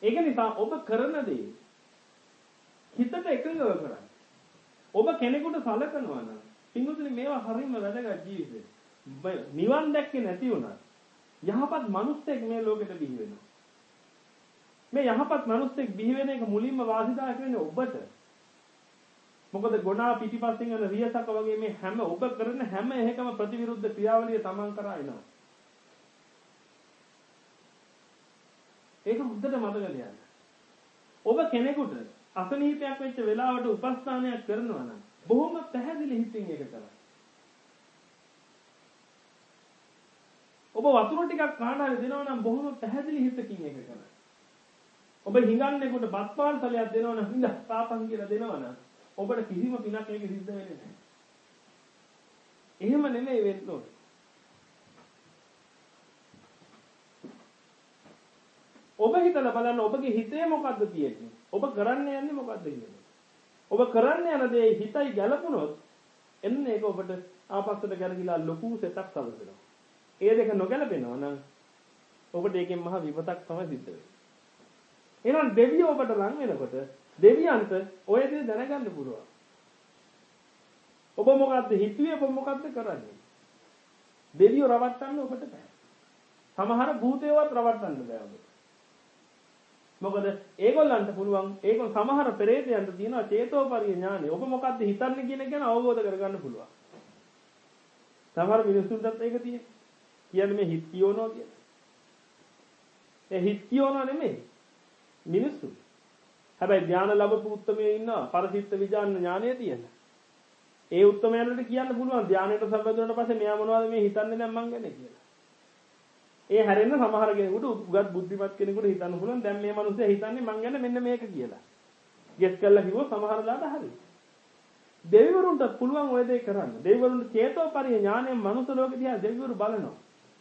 ඒක නිසා ඔබ කරන දේ හිතට එකඟව කරන්න. ඔබ කෙනෙකුට සලකනවා නම් පින්වතුනි මේවා හරියම වැදගත් ජීවිතේ. නිවන් දැක්කේ නැති වුණා. යහපත් මිනිස්සෙක් මේ ලෝකෙට බිහි වෙනවා. මේ යහපත් මිනිස්සෙක් බිහි වෙන එක මුලින්ම වාසිදායක වෙන්නේ ඔබට. මොකද ගොනා පිටිපස්සෙන් යන රියසක වගේ මේ හැම ඔබ කරන හැම එකම ප්‍රතිවිරුද්ධ ක්‍රියාවලිය තමන් කරා එනවා. ඒක හොඳට මතක තියාගන්න. ඔබ කෙනෙකුට අසනීපයක් වෙච්ච වෙලාවට උපස්ථානයක් කරනවා නම් බොහොම පැහැදිලි හිතින් ඒක කරන්න. ඔබ වතුර ටිකක් කාණ්ඩාවේ දෙනවා නම් බොහොම පැහැදිලි හිතකින් ඒක කරන්න. ඔබ හිඟන්නේකට බත් පාර්සලයක් දෙනවා නම් හිඟ තාපන් කියලා දෙනවා නම් ඔබට කිසිම පිනක් ඒක සිද්ධ වෙන්නේ නැහැ. එහෙම නෙමෙයි වෙන්න ඕනේ. ඔබ හිතලා බලන්න ඔබගේ හිතේ මොකද්ද තියෙන්නේ? ඔබ කරන්න යන්නේ මොකද්ද කියන්නේ? ඔබ කරන්න යන දේ හිතයි ගැලපුණොත් එන්න ඒක ඔබට ආපස්සට ගැලගිලා ලොකු සෙටක් සමසනවා. ඒ දෙක නොගැලපෙනවා නම් ඔබට ඒකෙන් මහ විපතක් තමයි සිද්ධ වෙන්නේ. එහෙනම් දෙවියෝ ඔබට ලං වෙනකොට දෙවියන්ට ඔය දේ දැනගන්න පුළුවන්. ඔබ මොකද්ද හිතුවේ ඔබ මොකද්ද කරන්නේ? දෙවියෝ රවට්ටන්න ඔබට බෑ. සමහර භූතයවත් රවට්ටන්න බෑ ඔබට. මොකද ඒගොල්ලන්ට පුළුවන් ඒගොල්ල සමහර පෙරේතයන්ට තියෙනවා චේතෝපරිය ඥානෙ. ඔබ මොකද්ද හිතන්නේ කියන එක ගැන අවබෝධ කරගන්න පුළුවන්. සමහර මිනිස්සුන්ටත් ඒක තියෙනවා. කියන්නේ මේ හිත කියවනවා කියන්නේ. ඒ හිත කියවනවා නෙමෙයි. මිනිස්සු. හැබැයි ධානය ලැබපු උත්මයේ ඉන්නවා. පරසිට විඥාන ඥානය තියෙන. ඒ උත්මයන්ට කියන්න පුළුවන් ධානයට සම්බන්ධ වුණාට පස්සේ මෙයා මොනවද මේ හිතන්නේ දැන් මං ගැන කියලා. ඒ හැරෙන්න සමහර කෙනෙකුට උගත් බුද්ධිමත් කෙනෙකුට හිතන්න පුළුවන් දැන් මේ මිනිස්සයා හිතන්නේ මං ගැන මෙන්න මේක කියලා. ගෙස් කරලා කිව්වොත් සමහර දාට හරි. දෙවිවරුන්ට පුළුවන් ওই දේ කරන්න. දෙවිවරුන්ට චේතෝපරිය ඥාණයෙන් මනුස්ස ලෝකෙ දිහා දෙවිවරු බලනවා.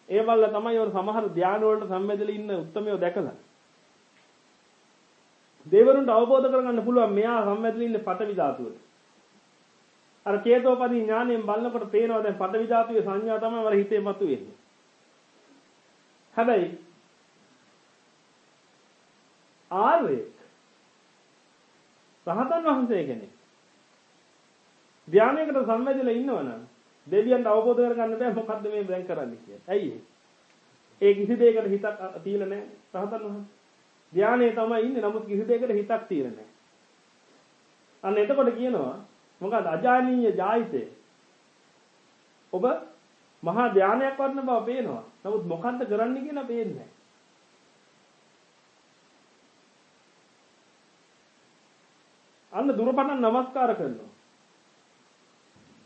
ඒ වල තමයි වර සමහර ධානය වලට සම්බන්ධලා ඉන්න උත්මයෝ දැකලා. දෙවිවරුන්ට අවබෝධ කරගන්න පුළුවන් මෙයා සම්බන්ධලා ඉන්නේ පටවි ධාතුවට. අර චේතෝපරිය ඥාණයෙන් බලනකොට පේනවා දැන් පටවි ධාතුවේ සංඥා තමයි වර හිතේ මතුවෙන්නේ. හැබැයි ආර්යෙක් රහතන් වහන්සේ කෙනෙක් ධානයකට සම්වැදෙලා ඉන්නවනම් දෙවියන්ට අවබෝධ කරගන්න බෑ මොකද්ද මේ දැන් කරන්නේ කියලා. ඇයි ඒ කිසි දෙයකට හිතක් තියලා නැහැ රහතන් වහන්සේ. ධානයේ තමයි ඉන්නේ නමුත් කිසි දෙයකට හිතක් තියලා නැහැ. අන්න එතකොට කියනවා මොකද අජානීය ජායිතේ ඔබ මහා ධානයක් වඩන බව පේනවා. නමුත් මොකද්ද කරන්න කියලා පේන්නේ අන්න දුරපටන් නමස්කාර කරනවා.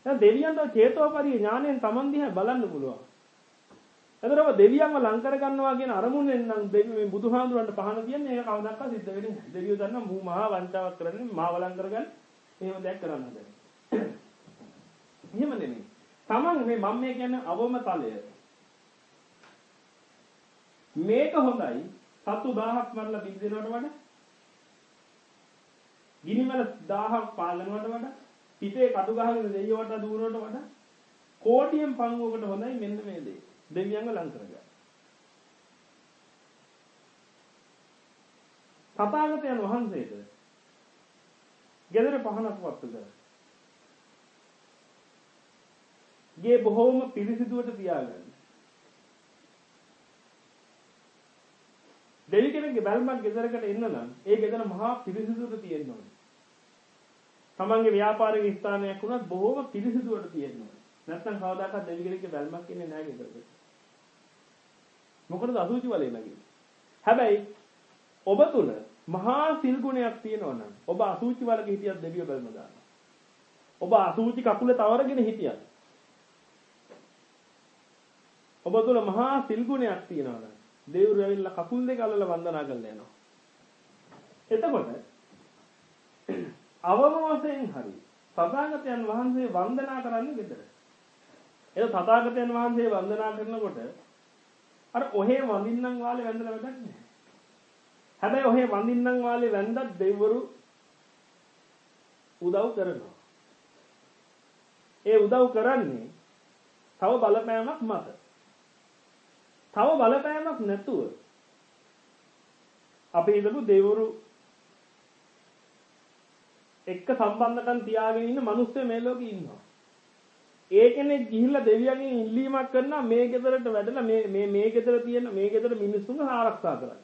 දැන් දෙවියන්ට චේතෝපරිය ඥාණයෙන් Taman දිහා බලන්න පුළුවන්. එතරම් දෙවියන්ව ලං කර ගන්නවා කියන අරමුණෙන් නම් දෙවි මේ බුදුහාඳුරන්ට පහන කියන්නේ ඒක කවදාවත් සිද්ධ වෙන්නේ නැහැ. දෙවියෝ දන්නා මූ මහා වංචාවක් කරන්නේ මාව ලං කරගන්න එහෙම දෙයක් කරන්න බෑ. එහෙම නෙමෙයි. Taman මේ මම මේ කියන්නේ අවම තලය. මේක හොඳයි සතු 1000ක් මරලා බින්දෙනවට වඩා ගිනිමල 1000ක් පාලනවට වඩා පිටේ කඩු ගහගෙන දෙයියවට දුවනවට වඩා කෝටියෙන් පංගුවකට හොඳයි මෙන්න මේ දේ. දෙවියන්ව ලං කරගන්න. තථාගතයන් වහන්සේට ගෙදර පහනක් වත්තු කරා. ගේ බොහෝම පිරිසිදුවට තියාගන්න. දෙවි කෙනෙක්ගේ බැල්මක් ගෙදරකට එන්න නම් ඒ ගෙදර මහා පිරිසිදුවට තියෙන්න ඕනේ. තමන්ගේ ව්‍යාපාරික ස්ථානයක් වුණත් බොහෝම පිරිසිදුවට තියෙන්න ඕනේ. නැත්නම් කවදාකවත් දෙවි කෙනෙක්ගේ බැල්මක් එන්නේ නැහැ ගෙදරට. මොකටද අසුචි වලේ නැගින්නේ? හැබැයි ඔබ තුල මහා සිල් ගුණයක් තියෙනවා නම් ඔබ අසුචි වලක හිටියත් දෙවියෝ බැල්ම දානවා. ඔබ අසුචි කකුලේ තවරගෙන හිටියත් ඔබ තුල මහා සිල් ගුණයක් තියෙනවා නම් දෙවිවරු ඇවිල්ලා කකුල් දෙක අල්ලලා වන්දනා කරලා යනවා. එතකොට අවම වශයෙන් හරි තථාගතයන් වහන්සේ වන්දනා කරන්නේ ගෙදර. ඒ තථාගතයන් වහන්සේ වන්දනා කරනකොට අර ඔහේ වඳින්නම් වාලේ වැඳලා වැඩක් නැහැ. හැබැයි ඔහේ වඳින්නම් වාලේ වැඳත් දෙවිවරු උදව් කරනවා. ඒ උදව් කරන්නේ තව බලපෑමක් මත. තව බලපෑමක් නැතුව අපි හිතමු දෙවිවරු එක්ක සම්බන්ධකම් තියාගෙන ඉන්න මිනිස්සු මේ ලෝකේ ඉන්නවා. ඒ කෙනෙක් ගිහිල්ලා දෙවියන්ගෙන් ඉල්ලීමක් කරනවා මේ ගෙදරට වැඩලා මේ මේ මේ ගෙදර තියෙන මේ ගෙදර මිනිස්සුන්ව ආරක්ෂා කරන්න.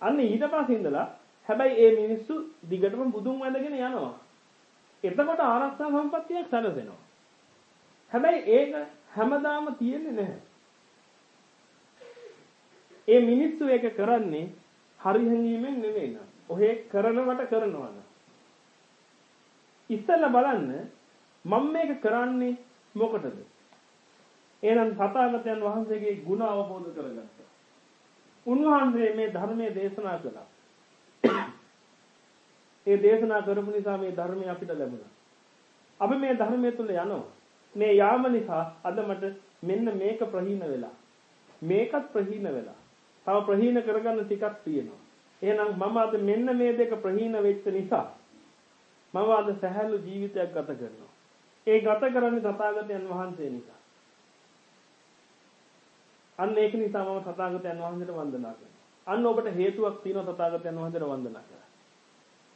අන්න ඊට පස්සේ ඉඳලා හැබැයි ඒ මිනිස්සු දිගටම බුදුන් වැඳගෙන යනවා. එතකොට ආරක්ෂා සම්පත්තියක් සැලසෙනවා. හැබැයි ඒක හැමදාම තියෙන්නේ නැහැ. ඒ මිනිස්සු ඒක කරන්නේ හරි හැංගීමෙන් නෙවෙයි නේද? ඔහේ කරනවට කරනවා නේද? ඉස්සෙල්ලා බලන්න මම මේක කරන්නේ මොකටද? එහෙනම් තථාගතයන් වහන්සේගේ ගුණ අවබෝධ කරගත්තා. උන්වහන්සේ මේ ධර්මයේ දේශනා කළා. ඒ දේශනා කරපු නිසා මේ ධර්මය අපිට ලැබුණා. අපි මේ ධර්මයේ තුල යනවා. මේ යාම නිසා අද මට මෙන්න මේක ප්‍රහීන වෙලා. මේකත් ප්‍රහීන වෙලා. තව ප්‍රහීන කරගන්න ටිකක් තියෙනවා. එහෙනම් මම අද මෙන්න මේ දෙක ප්‍රහීන වෙච්ච නිසා මම අද සැහැල්ලු ජීවිතයක් ගත කරනවා. ඒ ගත කරන්නේ තථාගතයන් වහන්සේ නිසා. අන්න ඒක නිසා මම තථාගතයන් වහන්සේට වන්දනා කරනවා. අන්න ඔබට හේතුවක් තියෙනවා තථාගතයන් වහන්සේට වන්දනා කරන්න.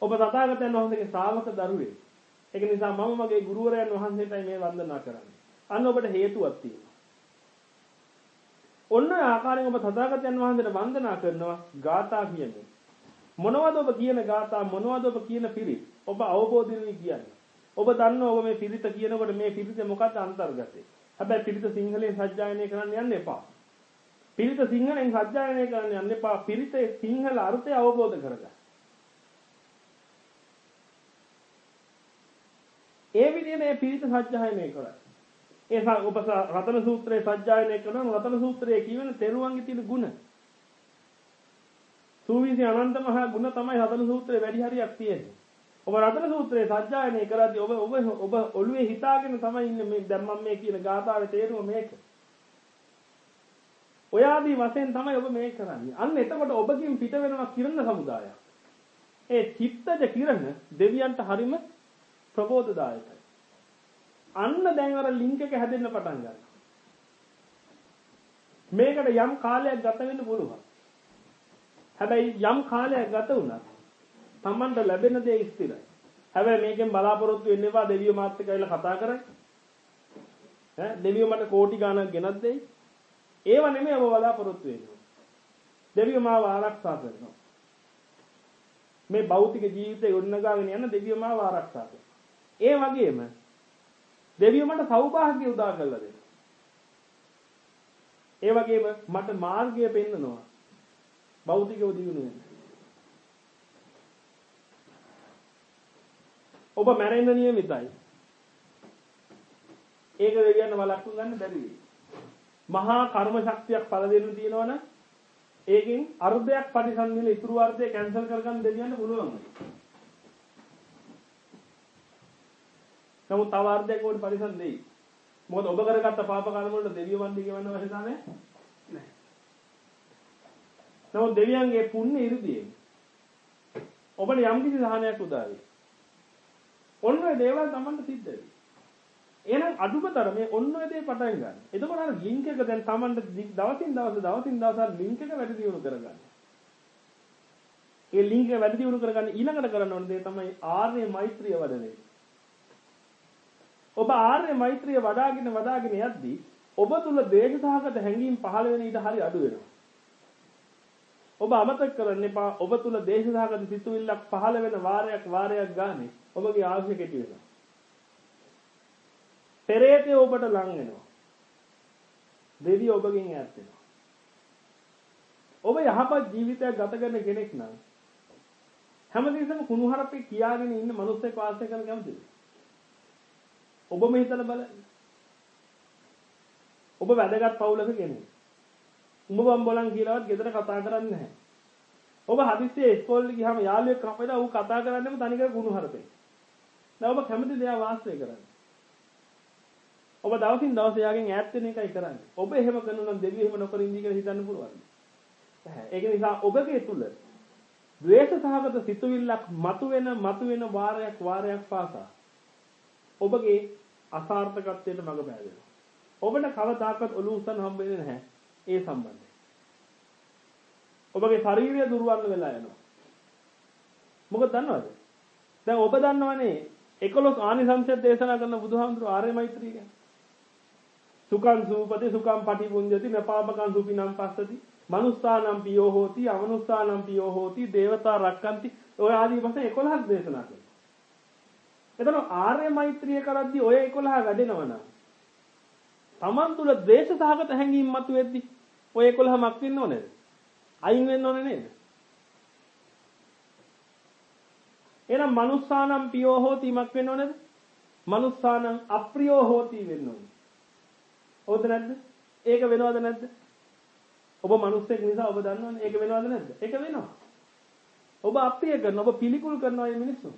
ඔබ තථාගතයන් වහන්සේගේ ශ්‍රාවක දරුවෙක්. ඒක නිසා මම මගේ ගුරුවරයන් වහන්සේටයි මේ වන්දනා කරන්නේ. අන්න ඔබට හේතුවක් තියෙනවා. ඔන්න ආකාරයෙන් ඔබ තථාගතයන් වහන්සේට වන්දනා කරනවා ගාථා කියන්නේ. මොනවද ඔබ කියන ගාථා මොනවද ඔබ කියන පිරිත්? ඔබ අවබෝධයෙන් කියන්නේ. ඔබ දන්නවා ඔබ මේ පිරිත කියනකොට මේ පිරිත මොකක්ද අන්තර්ගතේ. හැබැයි පිරිත සිංහලෙන් සජ්ජායනය කරන්න යන්න එපා. පිරිත සිංහලෙන් සජ්ජායනය කරන්න යන්න එපා. පිරිතේ සිංහල අර්ථය අවබෝධ කරගන්න. ඒ විදිහේ මේ පිරිත සජ්ජායනය කරා. ඒ ඔබ රතන සූත්‍රයේ සජ්ජායනය කරනවා රතන සූත්‍රයේ කියවෙන තෙරුවන්ගේ තියෙන ಗುಣ. සූවිසි අනන්ත මහා ගුණ තමයි රතන සූත්‍රයේ වැඩි හරියක් තියෙන්නේ. ඔබ රතන සූත්‍රයේ සජ්ජායනය කරද්දී ඔබ ඔබ ඔබ ඔළුවේ හිතාගෙන තමයි ඉන්නේ මේ දැන් මම මේ කියන ගාථාවේ තේරුම මේක. ඔය ආදී වශයෙන් තමයි ඔබ මේක කරන්නේ. අන්න එතකොට ඔබකින් පිට වෙනවා කිරණ සමුදායක්. ඒ චිත්තජ කිරණ දෙවියන්ට හරිම ප්‍රබෝධදායකයි. අන්න දැන් අර ලින්ක් එක හැදෙන්න පටන් ගන්නවා. මේකට යම් කාලයක් ගත වෙන්න පුළුවන්. හැබැයි යම් කාලයක් ගත වුණත් Tamanට ලැබෙන දේ ස්ථිරයි. හැබැයි මේකෙන් බලාපොරොත්තු වෙන්න එපා දෙවියෝ මාත් එක්ක ඇවිල්ලා කතා කරයි. ඈ දෙවියෝ මට කෝටි ගාණක් ගෙනත් දෙයි. ඒව නෙමෙයි ඔබ බලාපොරොත්තු වෙන්නේ. දෙවියෝ මාව ආරක්ෂා කරනවා. මේ භෞතික ජීවිතේ ගොඩනගාගෙන යන දෙවියෝ මාව ආරක්ෂා කරනවා. ඒ වගේම දෙවියෝ මට සෞභාග්‍ය උදා කරලා දෙනවා. ඒ වගේම මට මාර්ගය පෙන්නනවා. භෞතිකව දිනු වෙන. ඔබ මැරෙන්න නියමිතයි. ඒක දෙවියන් වළක්ව ගන්න බැරි වෙයි. මහා කර්ම ශක්තියක් පළ දෙන්න තියෙනවනම් ඒකෙන් අර්ධයක් පරිසම්මිල ඉතුරු අර්ධය කැන්සල් කරගන්න දෙවියන්ට පුළුවන්. නමුත් තව අර්ධයක් ඕනේ පරිසම් දෙයි. මොකද ඔබ කරගත්ත පාප කර්ම වලට දෙවියෝ වන්දි කියවන්න අවශ්‍යතාවය නැහැ. නමුත් දෙවියන්ගේ පුණ්‍ය 이르දියේ ඔබට යම් කිසි සහනයක් උදා වේ. ඔන්න ඔය දේවල් Tamanට සිද්ධ වෙයි. එහෙනම් අඩුමතර මේ ඔන්න ඔය දේ පටන් ගන්න. එතකොට අර ලින්ක් එක දැන් Tamanට දවසින් දවස දවසින් දවස ලින්ක් එක වැඩි දියුණු කරගන්න. ඒ ලින්ක් එක වැඩි දියුණු කරගන්න ඊළඟට කරන්න ඕන දේ තමයි ආර්ය මෛත්‍රිය වඩන එක. ඔබ ආර්ය මෛත්‍රිය වඩාගෙන වඩාගෙන යද්දී ඔබ තුල දේශසහගත හැඟීම් පහළ වෙන ඊට හරි අඩු වෙනවා. ඔබ අමතක කරන්න එපා ඔබ තුල දේශසහගත සිතුවිල්ලක් පහළ වෙන වාරයක් වාරයක් ගානේ ඔබගේ ආශය කෙටි වෙනවා. පෙරේතය ඔබට ලං වෙනවා. දෙවිය ඔබගෙන් ඈත් වෙනවා. ඔබ යහපත් ජීවිතයක් ගත කරන කෙනෙක් නම් හැමදෙයක්ම කුණුහරුපේ කියාගෙන ඉන්න මිනිස්සෙක් වාසය කරන කැමතිද? ඔබම හිතලා බලන්න. ඔබ වැදගත් පවුලක කෙනෙක්. උඹ බම්බලන් කියලාවත් ගෙදර කතා කරන්නේ නැහැ. ඔබ හදිස්සියේ ඉස්කෝලේ ගියාම යාළුවෙක් කපේලා ඌ කතා කරන්නේම තනිකර කුණුහරුපේ. දැන් ඔබ කැමතිද එයා වාසය කරන්න? ඔබ දවසින් දවස යාගෙන් ඈත් වෙන එකයි කරන්නේ. ඔබ එහෙම කරනවා නම් දෙවියෝ එහෙම නොකර ඉඳී කියලා හිතන්න පුළුවන්. ඒක නිසා ඔබගේ තුල ද්වේෂ සහගත සිතුවිල්ලක් මතුවෙන මතුවෙන වාරයක් වාරයක් පාසා ඔබගේ අසාර්ථකත්වයට මඟ පෑදෙනවා. ඔබට කවදාකවත් ඔලුව උස්සන්න හම්බ වෙන්නේ නැහැ ඒ සම්බන්ධයෙන්. ඔබගේ ශරීරය දුර්වල වෙලා යනවා. මොකද දන්නවද? දැන් ඔබ දන්නවනේ 11 ආනිසංසය දේශනා කරන බුදුහාමුදුරුවෝ ආර්ය මෛත්‍රිය ගැන. සුඛං සූපති සුඛං පටිපුඤ්ජති නපාපකං සුපිනම් පස්සති මනුස්සානම් පියෝ හෝති අමනුස්සානම් පියෝ හෝති දේවතා රක්කන්ති ඔය ආදී වශයෙන් 11ක් දේශනා කරනවා. එතන ආර්ය මෛත්‍රිය කරද්දී ඔය 11 වැඩෙනවනම් Taman තුල ද්වේෂ සහගත හැඟීම් මතුවෙද්දී ඔය 11මක් වෙන්න ඕනේද? අයින් වෙන්න ඕනේ නේද? එහෙනම් manussානම් පියෝ හෝති මක් වෙන්න ඕනේද? manussානම් අප්‍රියෝ හෝති වෙන්න ඕනේ. හොද නැද්ද? ඒක වෙනවද නැද්ද? ඔබ මිනිස්සෙක් නිසා ඔබ දන්නවනේ ඒක වෙනවද නැද්ද? ඒක වෙනවා. ඔබ අප්‍රිය කරන ඔබ පිළිකුල් කරනවා මේ මිනිස්සු.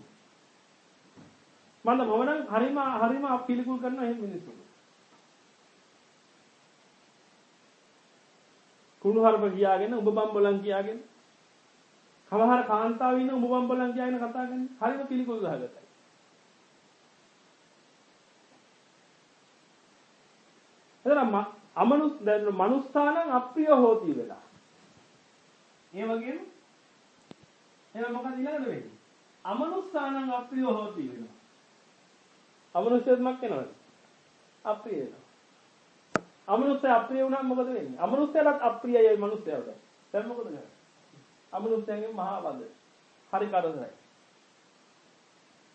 මම මම නම් හරිම හරිම පිළිකුල් කරනවා මේ මිනිස්සු. කුණු හරප කියාගෙන ඔබ බම්බලන් කියාගෙන සමහර කාන්තාව ඉන්න උඹ බම්බලන් කියගෙන කතා කරන්නේ හරිම පිළිකුල් ගහගතයි. එතන අමනුස් දැන් මනුස්සානම් අප්‍රිය හෝති වෙලා. ඒ වගේම එහෙනම් මොකද ඊළඟට වෙන්නේ? අමනුස්සානම් අප්‍රිය හෝති වෙනවා. අමනුස්සයත්මක් වෙනවද? අප්‍රිය වෙනවා. අමනුස්සය අප්‍රිය වුණාම මොකද වෙන්නේ? අමනුස්සයලත් අප්‍රියයි මනුස්සයවට. දැන් මොකද කරන්නේ? අමනුස්සයන්ගේ මහා වද. හරි කරදරයි.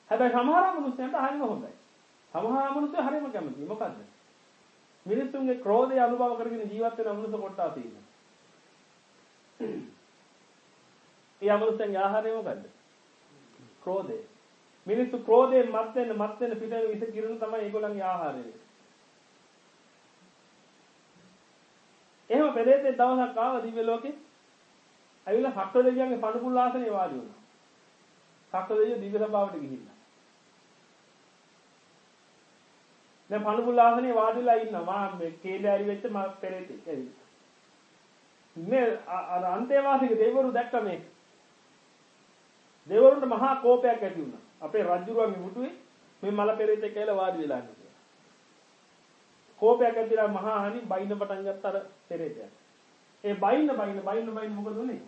හැබැයි සමහර අමනුස්සයන්ට හරිම හොඳයි. සමහර අමනුස්සය හරිම කැමතියි. මොකද්ද? මිනිස්සුන්ගේ ක්‍රෝධය අනුභව කරගෙන ජීවත් වෙන අමනුස්ස කොටස තියෙනවා. ඒ අමනුස්සයන්ගේ ආහාරය මොකද්ද? ක්‍රෝධය. මිනිස්සු ක්‍රෝධයෙන් මත් වෙන මත් වෙන පිටේ විස කිරණ තමයි ඒගොල්ලන්ගේ ආහාරය. එහෙම පෙරේතේ දවසක් ආව දිව්‍ය ලෝකේ. ඇවිල්ලා සක්‍ර දෙවියන්ගේ පණුපුල් ආසනේ වාඩි වුණා. සක්‍ර දෙවියෝ දිව්‍ය සභාවට ගිහිල්ලා. දැන් පණුපුල් ආසනේ වාඩිලා ඉන්නවා. මම මේ කේලෑරි වෙච්ච මම පෙරේතේ ඇවිල්ලා. මේ අර අන්තේවාසික දෙවිවරු දැක්ක මේ. දෙවිවරුන්ට මහා කෝපයක් ඇති වුණා. අපේ රජුරුවන්ගේ මුටුවේ මේ මල පෙරේතේ කියලා වාඩි වෙලා ඉන්නවා. කෝපයක් ඇතිලා මහා හනි බයින්න පටන් ගත්ත අර පෙරේතයා. ඒ බයින්න බයින්න බයින්න බයින්න මොකද උනේ?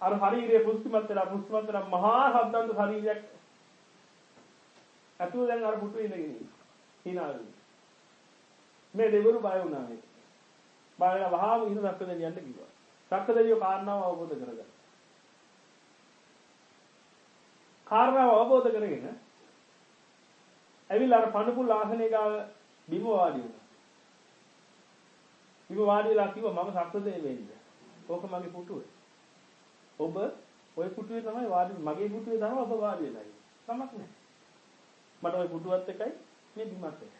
අර ශරීරයේ පුස්තිමත් වෙලා පුස්තිමත් වෙලා මහා හද්දන්ත ශරීරයක් අතුව දැන් අර පුටු ඉඳගෙන හිනාලු. මේ දෙවරු බය වුණා මේ. බය වෙලා වහාම ඉන්න සක්ක දෙවියන්ට කිව්වා. සක්ක දෙවියෝ කාරණාව අවබෝධ කරගත්තා. කාරණාව අවබෝධ කරගෙන ඇවිල්ලා අර පණුපුල් ආසනේ ගාව බිම වාඩි වුණා. බිම වාඩි වෙලා කිව්වා මම සක්‍රදේ වෙන්න. ඕක මගේ පුටුවේ. ඔබ ওই පුටුවේ තමයි වාඩි මගේ පුටුවේ තමයි ඔබ වාඩි වෙලා ඉන්නේ. කමක් නැහැ. මට ওই පුටුවත් එකයි මේ බිමත් එකයි.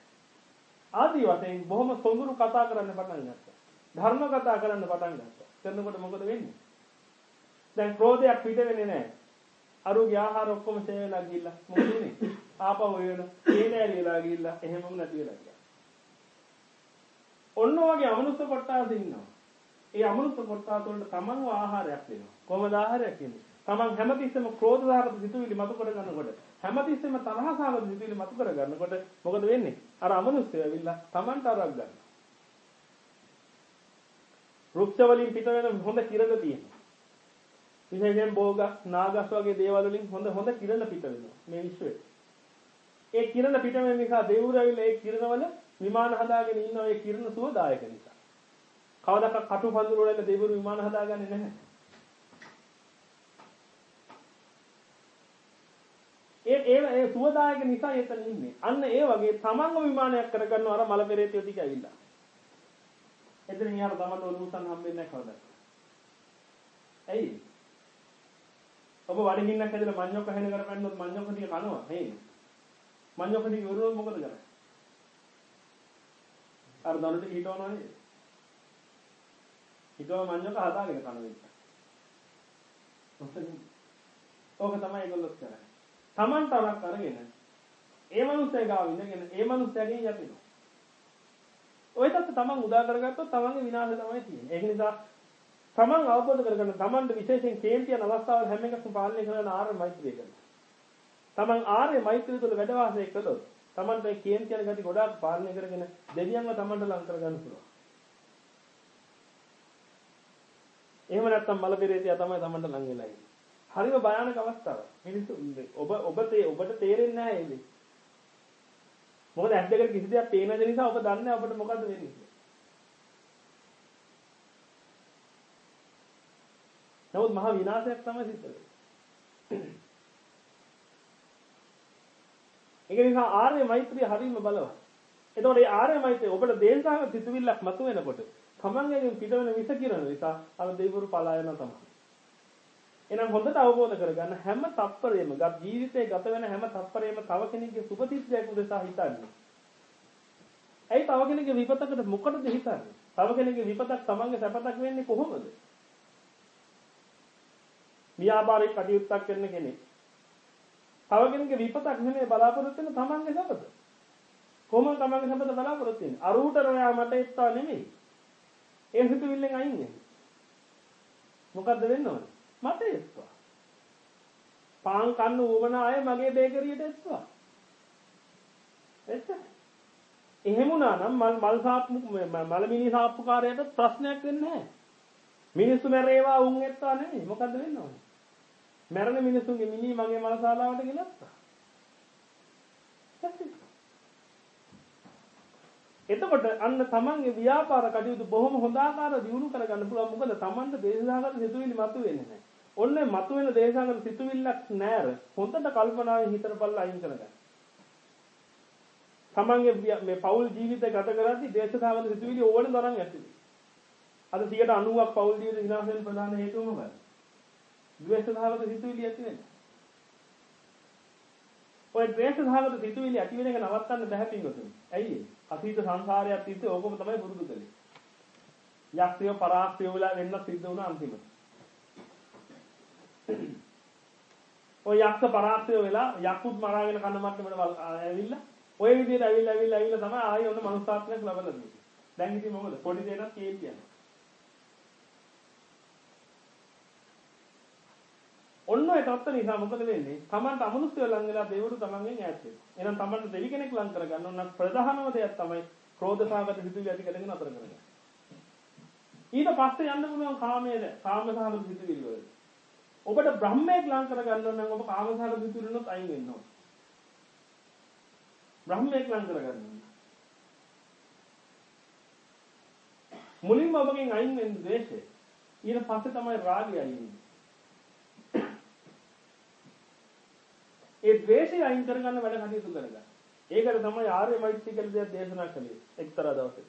ආදී වශයෙන් බොහොම සොඳුරු කතා කරන්න පටන් ගත්තා. ධර්ම කතා කරන්න පටන් ගත්තා. කරනකොට මොකද වෙන්නේ? දැන් ක්‍රෝධයක් පිට වෙන්නේ නැහැ. අරුගේ ආහාර ඔක්කොම සේ වෙලා ගිහිල්ලා මොකද උනේ? ආපහු වෙන හේනෑරියලා ගිහිල්ලා එහෙමම නැති වෙලා ගියා. ඔන්න ඔයගේ අමනුෂ්‍ය කොටස ඉන්නවා. ඒ අමනුෂ්‍ය කොටස වලට තමන්ව ආහාරයක් දෙනවා. කොහොමද ආහාරයක් කියන්නේ? තමන් හැමතිස්සෙම ක්‍රෝධ සහගත සිතුවිලි මතු කර ගන්නකොට හැමතිස්සෙම තරහ සහගත සිතුවිලි මතු කර ගන්නකොට මොකද වෙන්නේ? අර අමනුෂ්‍යය ඇවිල්ලා තමන්ට අරක් ගන්නවා. වෘක්ෂ වලින් පිට වෙන හොඳ කිරද තියෙනවා. විශේෂයෙන් බෝග නාගස් වගේ දේවල් වලින් හොඳ හොඳ කිරණ පිට වෙනවා මේ විශ්වයේ. ඒ කිරණ පිට වෙන නිසා දේවුර ඇවිල්ලා ඒ කිරණවල විමාන හදාගෙන ඉන්නවා ඒ කිරණ සුවදායක නිසා. කවදාක කටු පඳුර වල දේවුර විමාන හදාගන්නේ නැහැ. ඒ ඒ ඒ සුවදායක නිසා එතන ඉන්නේ. අන්න ඒ වගේ තමන්ව විමානයක් කරගන්නවා අර මල පෙරේතයෝ ටික ඇවිල්ලා. එතන ඊයර තමන්ට ඔලුසන් හම්බෙන්නේ නැහැ කවදාද? ඇයි? ඔබ වඩගින්නක් ඇදලා මඤ්ඤොක්ක හැන කරපැන්නොත් මඤ්ඤොක්ක ටික කනවා නේද? මඤ්ඤොක්ක ටික ඉවරුනොත් මොකද කරන්නේ? අර දණු ටික හිටවනවා නේද? හිටව මඤ්ඤොක්ක හදාගෙන කන වෙච්ච. ඕක තමයි ඒගොල්ලෝ කරන්නේ. Taman තරක් අරගෙන ඒ මනුස්සය ගාව ඉඳගෙන ඒ මනුස්සයගෙන් යටිනවා. ඔය තත්ත්ව Taman උදා කරගත්තොත් Tamanගේ විනාශය තමයි තියෙන්නේ. ඒක නිසා තමන් අවබෝධ කරගන්න තමන්ට විශේෂයෙන් කේන්ති යන අවස්ථාවල හැම එකක්ම පාලනය කරන ආර්ය මෛත්‍රිය කරනවා. තමන් ආර්ය මෛත්‍රිය තුළ වැඩ වාසය කළොත් තමන්ට මේ කේන්ති යන ගති ගොඩාක් පාලනය කරගෙන දෙවියන්ව තමන්ට ලං කරගන්න පුළුවන්. එහෙම නැත්නම් මල පෙරේතයා තමයි තමන්ට ලං වෙලා ඉන්නේ. හරිම භයානක අවස්ථාවක්. මිනිස්සු ඔබ ඔබ ඔබට තේරෙන්නේ නැහැ ඒක. මොකද ඇස් දෙකට කිසි දෙයක් පේන නිසා ඔබ දන්නේ ඔබට මොකද්ද වෙන්නේ. නමුත් මහා විනාශයක් තමයි සිද්ධ වෙන්නේ. ඒක නිසා ආර්ය මෛත්‍රිය හරිම බලවත්. එතකොට මේ ආර්ය මෛත්‍රිය ඔබට දේශාව සිතුවිල්ලක් මතුවෙනකොට තමන්ගෙන් පිටවෙන විස කිරන නිසා අර දෙවිවරු පලා යනවා තමයි. එහෙනම් හොඳට අවබෝධ කරගන්න හැම තත්පරයේම ගත ජීවිතේ ගත වෙන හැම තත්පරයේම තව කෙනෙක්ගේ සුභතිත්වයක් උදෙසා හිතන්නේ. ඇයි තව කෙනෙක්ගේ විපතකට මොකටද හිතන්නේ? තව කෙනෙක්ගේ විපතක් තමන්ගේ සැපතක් වෙන්නේ කොහොමද? ව්‍යාපාරික කටයුත්තක් කරන කෙනෙක්. තව කෙනෙකුගේ විපතක් නෙමෙයි බලාපොරොත්තු වෙන තමන්ගේ සපත. කොහොමද තමන්ගේ සපත බලාපොරොත්තු වෙන්නේ? අරූට රොයා මට එත්තා නෙමෙයි. ඒ හිතුවිල්ලෙන් අයින් වෙන්න. මොකද්ද වෙන්න ඕනේ? මට එත්තා. පාන් කන්න උවමන අය මගේ බේකරියට එත්තා. එච්චර. එහෙම වුණා නම් මල් මල් සාප්පු මලමිනි සාප්පුකාරයට ප්‍රශ්නයක් වෙන්නේ නැහැ. මිනිස්සු මැරේවා උන් එත්තා නෙමෙයි. මොකද්ද වෙන්න ඕනේ? මැරෙන මිනිස්සුන්ගේ මිනි මගේ මලශාලාවට ගෙනත්තා. එතකොට අන්න තමන්ගේ ව්‍යාපාර කටයුතු බොහොම හොඳ ආකාරව දියුණු කරගන්න පුළුවන්. මොකද තමන්ට දේශනාගත සිතුවිලි මතුවෙන්නේ නැහැ. ඔන්න මතුවෙන දේශනාගත සිතුවිල්ලක් නැර හොඳට කල්පනාවෙන් හිතට බලලා අයින් කරගන්න. තමන්ගේ මේ පෞල් ජීවිතය ගත කරද්දී දේශනාගත සිතුවිලි ඕන තරම් ඇති අද 90ක් පෞල් ජීවිත විනාශ වෙන ප්‍රධාන හේතුව මොකක්ද? ද්වේෂ සහගත සිතුවිලි ඇති වෙන්නේ. ඔය ද්වේෂ සහගත සිතුවිලි ඇති වෙන එක නවත්තන්න බැහැ පින්වතුනි. ඇයි ඒ? අතීත සංසාරයක් තිස්සේ ඕකම තමයි පුරුදු කළේ. යක්ෂය පරාක්ෂය වෙලා වෙන්න සිද්ධ වුණා අන්තිමට. ඔය යක්ෂ පරාක්ෂය වෙලා යක්කුත් මරාගෙන කන මට්ටමට ඇවිල්ලා ඔය විදිහට ඇවිල්ලා ඇවිල්ලා ඇවිල්ලා තමයි ආයෙ ඔන්න මනුස්සාත්මයක් ලබලා දෙන්නේ. දැන් ඉතින් මොකද? පොඩි දෙයක් කියන්නේ. ඔන්න ඔය තත්ත්ව නිසා මොකද වෙන්නේ? Tamanට අමනුෂ්‍ය ලං වෙලා දෙවිවරු Tamanගෙන් ඈත් වෙනවා. එහෙනම් Tamanට දෙවි කෙනෙක් ලං කරගන්න ඕන ප්‍රධානම දෙයක් තමයි ක්‍රෝධසහගත හිතුවිලි ඇති කරගෙන අතර කරගන්න. ඊට පස්සේ යන්න පුළුවන් කාමයේ කාමසහගත හිතුවිලි වලට. ඔබට බ්‍රහ්මයක් ලං කරගන්න ඕන නම් ඔබ කාමසහගත හිතුවිලි වලට අයින් වෙන්න ඕන. බ්‍රහ්මයක් ලං කරගන්න ඕන. මුලින්ම ඔබගෙන් අයින් වෙන්නේ ද්වේෂය. ඊට පස්සේ තමයි රාගය අයින් වෙන්නේ. ඒ ද්වේෂය අයින් කරගන්න වැඩ කටයුතු කරගන්න. ඒකට තමයි ආර්ය මෛත්‍රී කියලා දෙයක් දේශනා කළේ එක්තරා දවසක.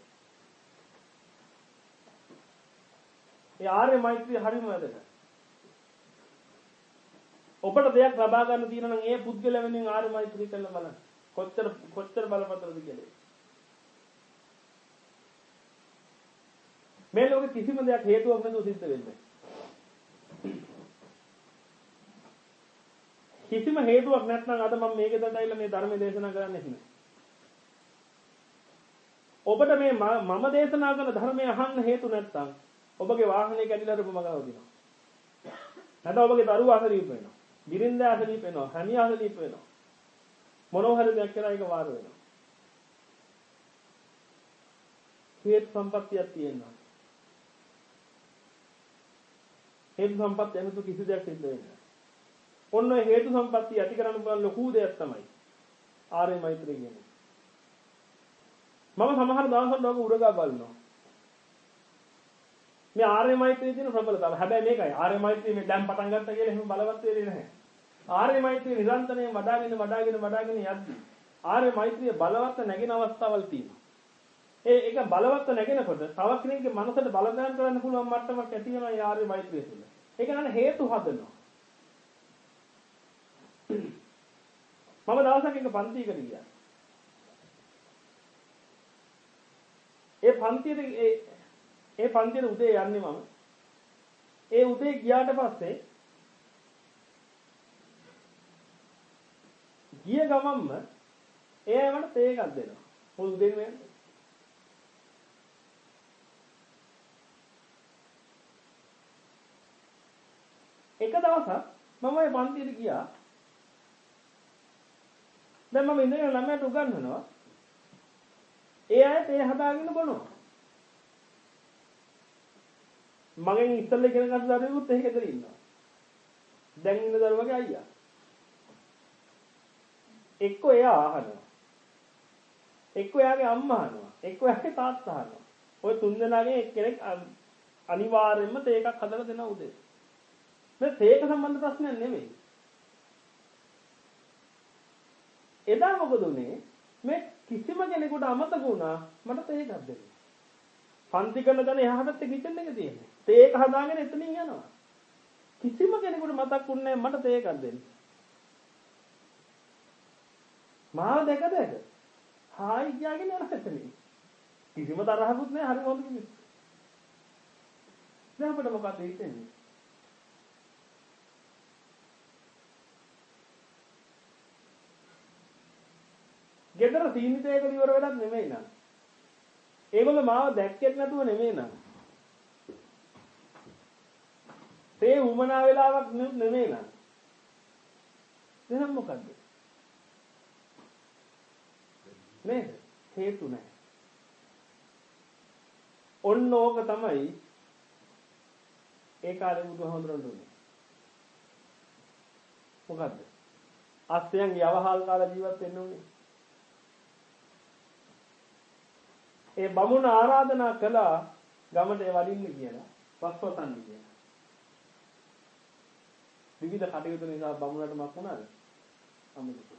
ඒ ආර්ය මෛත්‍රිය හරිම වැදගත්. ඔබට දෙයක් ලබා ගන්න තියෙන නම් ඒ පුද්ගල වෙනින් ආර්ය මෛත්‍රී කරලා බලන්න. කොච්චර කොච්චර බලපත්‍රද කියලා. මේ ලෝකෙ කිසිම දෙයක් හේතුවක් නැතුව සිද්ධ වෙන්නේ කිසිම හේතුවක් නැත්නම් අද මම මේකෙන් දැයිලා මේ ධර්ම දේශනා කරන්නේ නැහැ. ඔබට මේ මම දේශනා කරන ධර්මය අහන්න හේතු නැත්නම් ඔබගේ වාහනේ කැඩිලා රූප මගව දිනවා. නැත්නම් ඔබගේ දරුවා අසනීප වෙනවා. බිරින්ද අසනීප වෙනවා. හැමියා අසනීප වෙනවා. මොනවා හරි දෙයක් කියලා ඒක වාර වෙනවා. හේතු සම්පත්තියක් තියෙනවා. හේතු සම්පත්තිය නැතු කිසි දෙයක් සිද්ධ වෙන්නේ නැහැ. ඔන්න හේතු සම්පත්තිය ඇති කරන්න පුළුවන් ලොකු දෙයක් තමයි ආර්ය මෛත්‍රිය කියන්නේ. මම සමහර දවස්වල ඔබ උරගා බලනවා. මේ ආර්ය මෛත්‍රියේ තියෙන ප්‍රබලතාව. හැබැයි මේකයි ආර්ය මෛත්‍රිය මේ දැන් පටන් ගත්තා කියලා එහෙම බලවත් වෙන්නේ නැහැ. ආර්ය මෛත්‍රිය නිරන්තරයෙන් වඩාගෙන වඩාගෙන වඩාගෙන යද්දී ආර්ය මෛත්‍රිය බලවත් නැගෙන අවස්ථාවල් තියෙනවා. ඒ ඒක බලවත් නැගෙනකොට තව කෙනෙක්ගේ මනසට බලපෑම් කරන්න පුළුවන් මට්ටමක් ඇති වෙනවා ඒ ආර්ය මෛත්‍රිය තුළ. ඒක නන හේතු හදනවා. මම දවසක් එක පන්තියකට ගියා. ඒ පන්තියට ඒ ඒ පන්තියට උදේ යන්නේ මම. ඒ උදේ ගියාට පස්සේ ගිය ගමන්ම එයා මට තේ එකක් දෙනවා. මුළු උදේම යන්නේ. එක දවසක් මම ඒ පන්තියට ගියා. දැන් මම ඉඳගෙන ළමයට උගන්වනවා. ඒ අය තේ හදාගෙන බොනවා. මගෙන් ඉස්සෙල්ලා ඉගෙන ගන්න දරුවෙකුත් එහෙ ගෙදර ඉන්නවා. දැන් ඉන්න දරුවගේ අයියා. එක්ක එයා අහනවා. එක්ක එයාගේ අම්මා අහනවා. එක්ක එයාගේ තාත්තා අහනවා. ඔය තුන් දෙනාගෙන් එක්කෙනෙක් අනිවාර්යයෙන්ම තේ එකක් හදලා දෙනවා උදේ. මේ තේක සම්බන්ධ ප්‍රශ්නයක් නෙමෙයි. එදා මොකද උනේ? මේ කිසිම කෙනෙකුට අමතක වුණා මට තේ එකක් දෙන්න. පන්ති කරන දන එහා පැත්තේ කිචන් එක තියෙන්නේ. තේ එක හදාගෙන එතනින් යනවා. කිසිම කෙනෙකුට මතක් වුණේ මට තේ එකක් දෙන්න. මාව දැක දැක. හායි කියාගෙන යනවා එතනින්. කිසිම තරහකුත් නැහැ හරි හොඳ කිසි. දැන් අපිට මොකද හිතෙන්නේ? ගෙදර සීමිතයකට ඉවර වෙලක් නෙමෙයි නං. ඒගොල්ලෝ මාව දැක්කෙත් නැතුව නෙමෙයි නං. තේ උමනා වෙලාවක් නෙමෙයි නං. එහෙනම් මොකද්ද? නේද? හේතු නැහැ. ඔන්න ඕක තමයි ඒ කාලේ බුදුහාමුදුරන් දුන්නේ. මොකද්ද? අස්සයන් යවහල් කාලා ජීවත් වෙන්න උනේ. ඒ බමුණ ආරාධනා කළා ගමට වඩින්න කියලා, වස්වතන්න කියලා. විවිධ කටයුතු නිසා බමුණට මක් වුණාද? අමුතු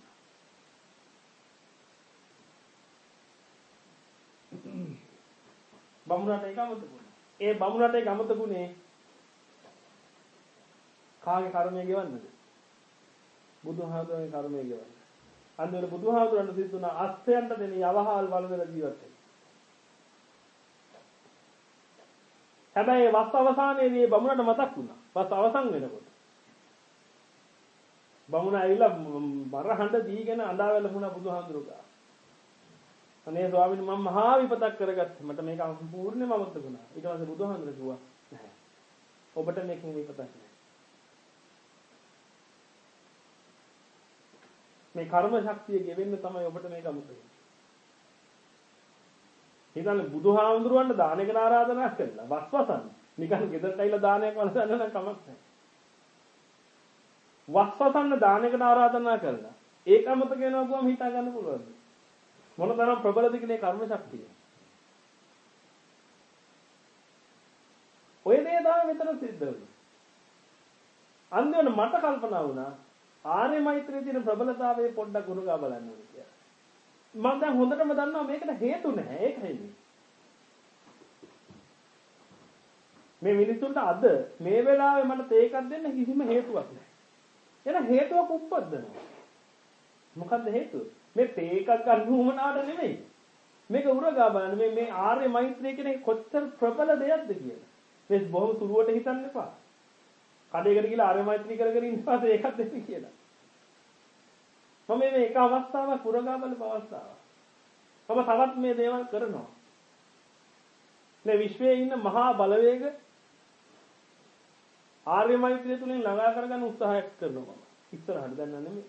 බමුණට ඒක අමතකුණා. ඒ බමුණට ඒක අමතකුනේ කාගේ කර්මය ගෙවන්නද? බුදුහාමුදුරන්ගේ කර්මය ගෙවන්න. අන්තිමට බුදුහාමුදුරන්ට සිද්ධ වුණා අස්තයන්ට දෙන යවහල් වලදලා ජීවත් වෙන්න. හැබැයි වස් අවසානයේදී බමුණට මතක් වුණා. වස් අවසන් වෙනකොට. බමුණ ඇවිල්ලා බරහඬ දීගෙන අඬාවැළ වුණා බුදුහාමුදුරුගා. අනේ ස්වාමීන් මම මහා විපතක් කරගත්තා. මට මේක සම්පූර්ණයෙන්ම අමතක වුණා. ඊට පස්සේ බුදුහාමුදුරුවෝ කිව්වා නැහැ. ඔබට මේකෙන් විපතක් නැහැ. මේ කර්ම ශක්තිය ගෙවෙන්න තමයි ඔබට මේක අමතක වෙන්නේ. හිතන්න බුදුහාමුදුරුවන්ට දානයකට ආරාධනා කළා. වස්වසන්. නිකන් ගෙදරට ඇවිල්ලා දානයක් වළඳන්න නම් කමක් නැහැ. වස්වසන්න දානයකට ආරාධනා කළා. ඒක අමතක වෙනවා කියවම හිතා ගන්න පුළුවන්. මොනතරම් ප්‍රබලද කියන්නේ කර්ම ශක්තිය. ඔය දේ තමයි මෙතන සිද්ධ වෙන්නේ. අන්තිමට මට කල්පනා වුණා ආර්ය මෛත්‍රියේ තියෙන ප්‍රබලතාවය පොඩ්ඩක් උරුගා බලන්න ඕනේ කියලා. මම දැන් හොඳටම දන්නවා මේකට හේතු නැහැ ඒකයි මේ. මේ මිනිසුන්ට අද මේ වෙලාවේ මට තේ එකක් දෙන්න කිසිම හේතුවක් නැහැ. එන හේතුවක් උප්පද්දනවා. මොකද්ද හේතුව? මේ තේ එකක් ගන්න උවමනාට නෙමෙයි. මේක උරගා බලන්න මේ මේ ආර්ය මෛත්‍රිය කියන කොච්චර ප්‍රබල දෙයක්ද කියලා. මේ බොහොම සුළුවට හිතන්න එපා. කඩේකට ගිහලා ආර්ය මෛත්‍රී කර කර ඉන්නවාද ඒකත් දෙන්න කියලා. මම මේ එක අවස්ථාවක් පුරගා බලපු අවස්ථාවක්. මම තවත් මේ දේවල් කරනවා. මේ විශ්වයේ ඉන්න මහා බලවේග ආර්ය මෛත්‍රිය තුලින් ළඟා කරගන්න උත්සාහයක් කරනවා මම. ඉස්සරහට දැන් නෙමෙයි.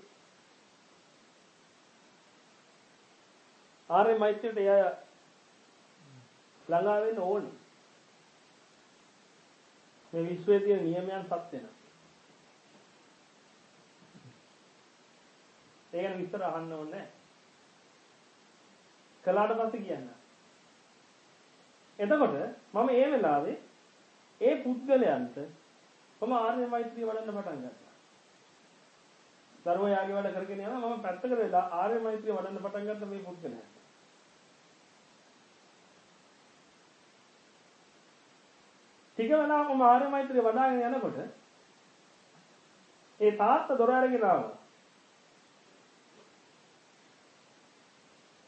ආර්ය මෛත්‍රියට එය ළඟා වෙන්න ඕනේ. මේ විශ්වයේ තියෙන නියමයන් සත්‍ය ඒ ගැන විස්තර අහන්න ඕනේ කළාට පස්සේ කියන්න. එතකොට මම ඒ වෙලාවේ ඒ පුද්ගලයන්ට මම ආර්ය මෛත්‍රිය වඩන්න පටන් ගත්තා. ධර්මයාගේ වැඩ කරගෙන යනවා මම පැත්තකට වෙලා ආර්ය මෛත්‍රිය වඩන්න පටන් ගත්ත මේ පුද්ගලයාට. ටික වෙලාවක මම ආර්ය මෛත්‍රිය වඩාගෙන යනකොට ඒ තාත්තා දොර අරගෙන ආවා.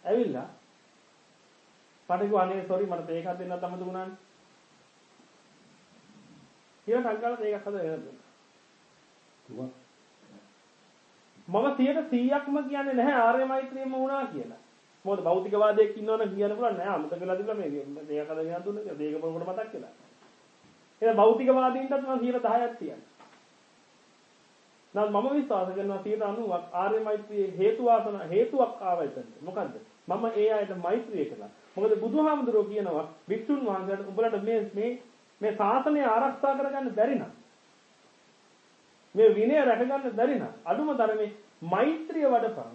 ඇවිල්ලා කිව්වා අනේ සෝරි මට තේ එකක් දෙන්නත් අමතක වුණානේ. කියලා ටංගාලා තේ එකක් හදලා දුන්නා. මම 100%ක්ම කියන්නේ නැහැ ආර්ය මෛත්‍රියම වුණා කියලා. මොකද භෞතිකවාදයක් ඉන්නවනම් කියන්න පුළුවන් නෑ අමතක වෙලා තිබුණා මේ තේ එකක් හදලා දුන්නා කියලා. එක පොරකට මතක් වෙලා. එහෙනම් භෞතිකවාදීන්ටත් මම 10%ක් තියන්නේ. නම් මම විශ්වාස කරනවා 90ක් ආර්ය මෛත්‍රියේ හේතු වාසන හේතුවක් ආවා එතන. මොකද්ද? මම ඒ අයට මෛත්‍රිය කළා. මොකද බුදුහාමුදුරුවෝ කියනවා වික්ෂුන් වහන්සේට උඹලට මේ මේ මේ ශාසනය ආරක්ෂා කරගන්න බැරි නම් මේ විනය රැකගන්න බැරි නම් අඩුම තරමේ මෛත්‍රිය වඩපන්.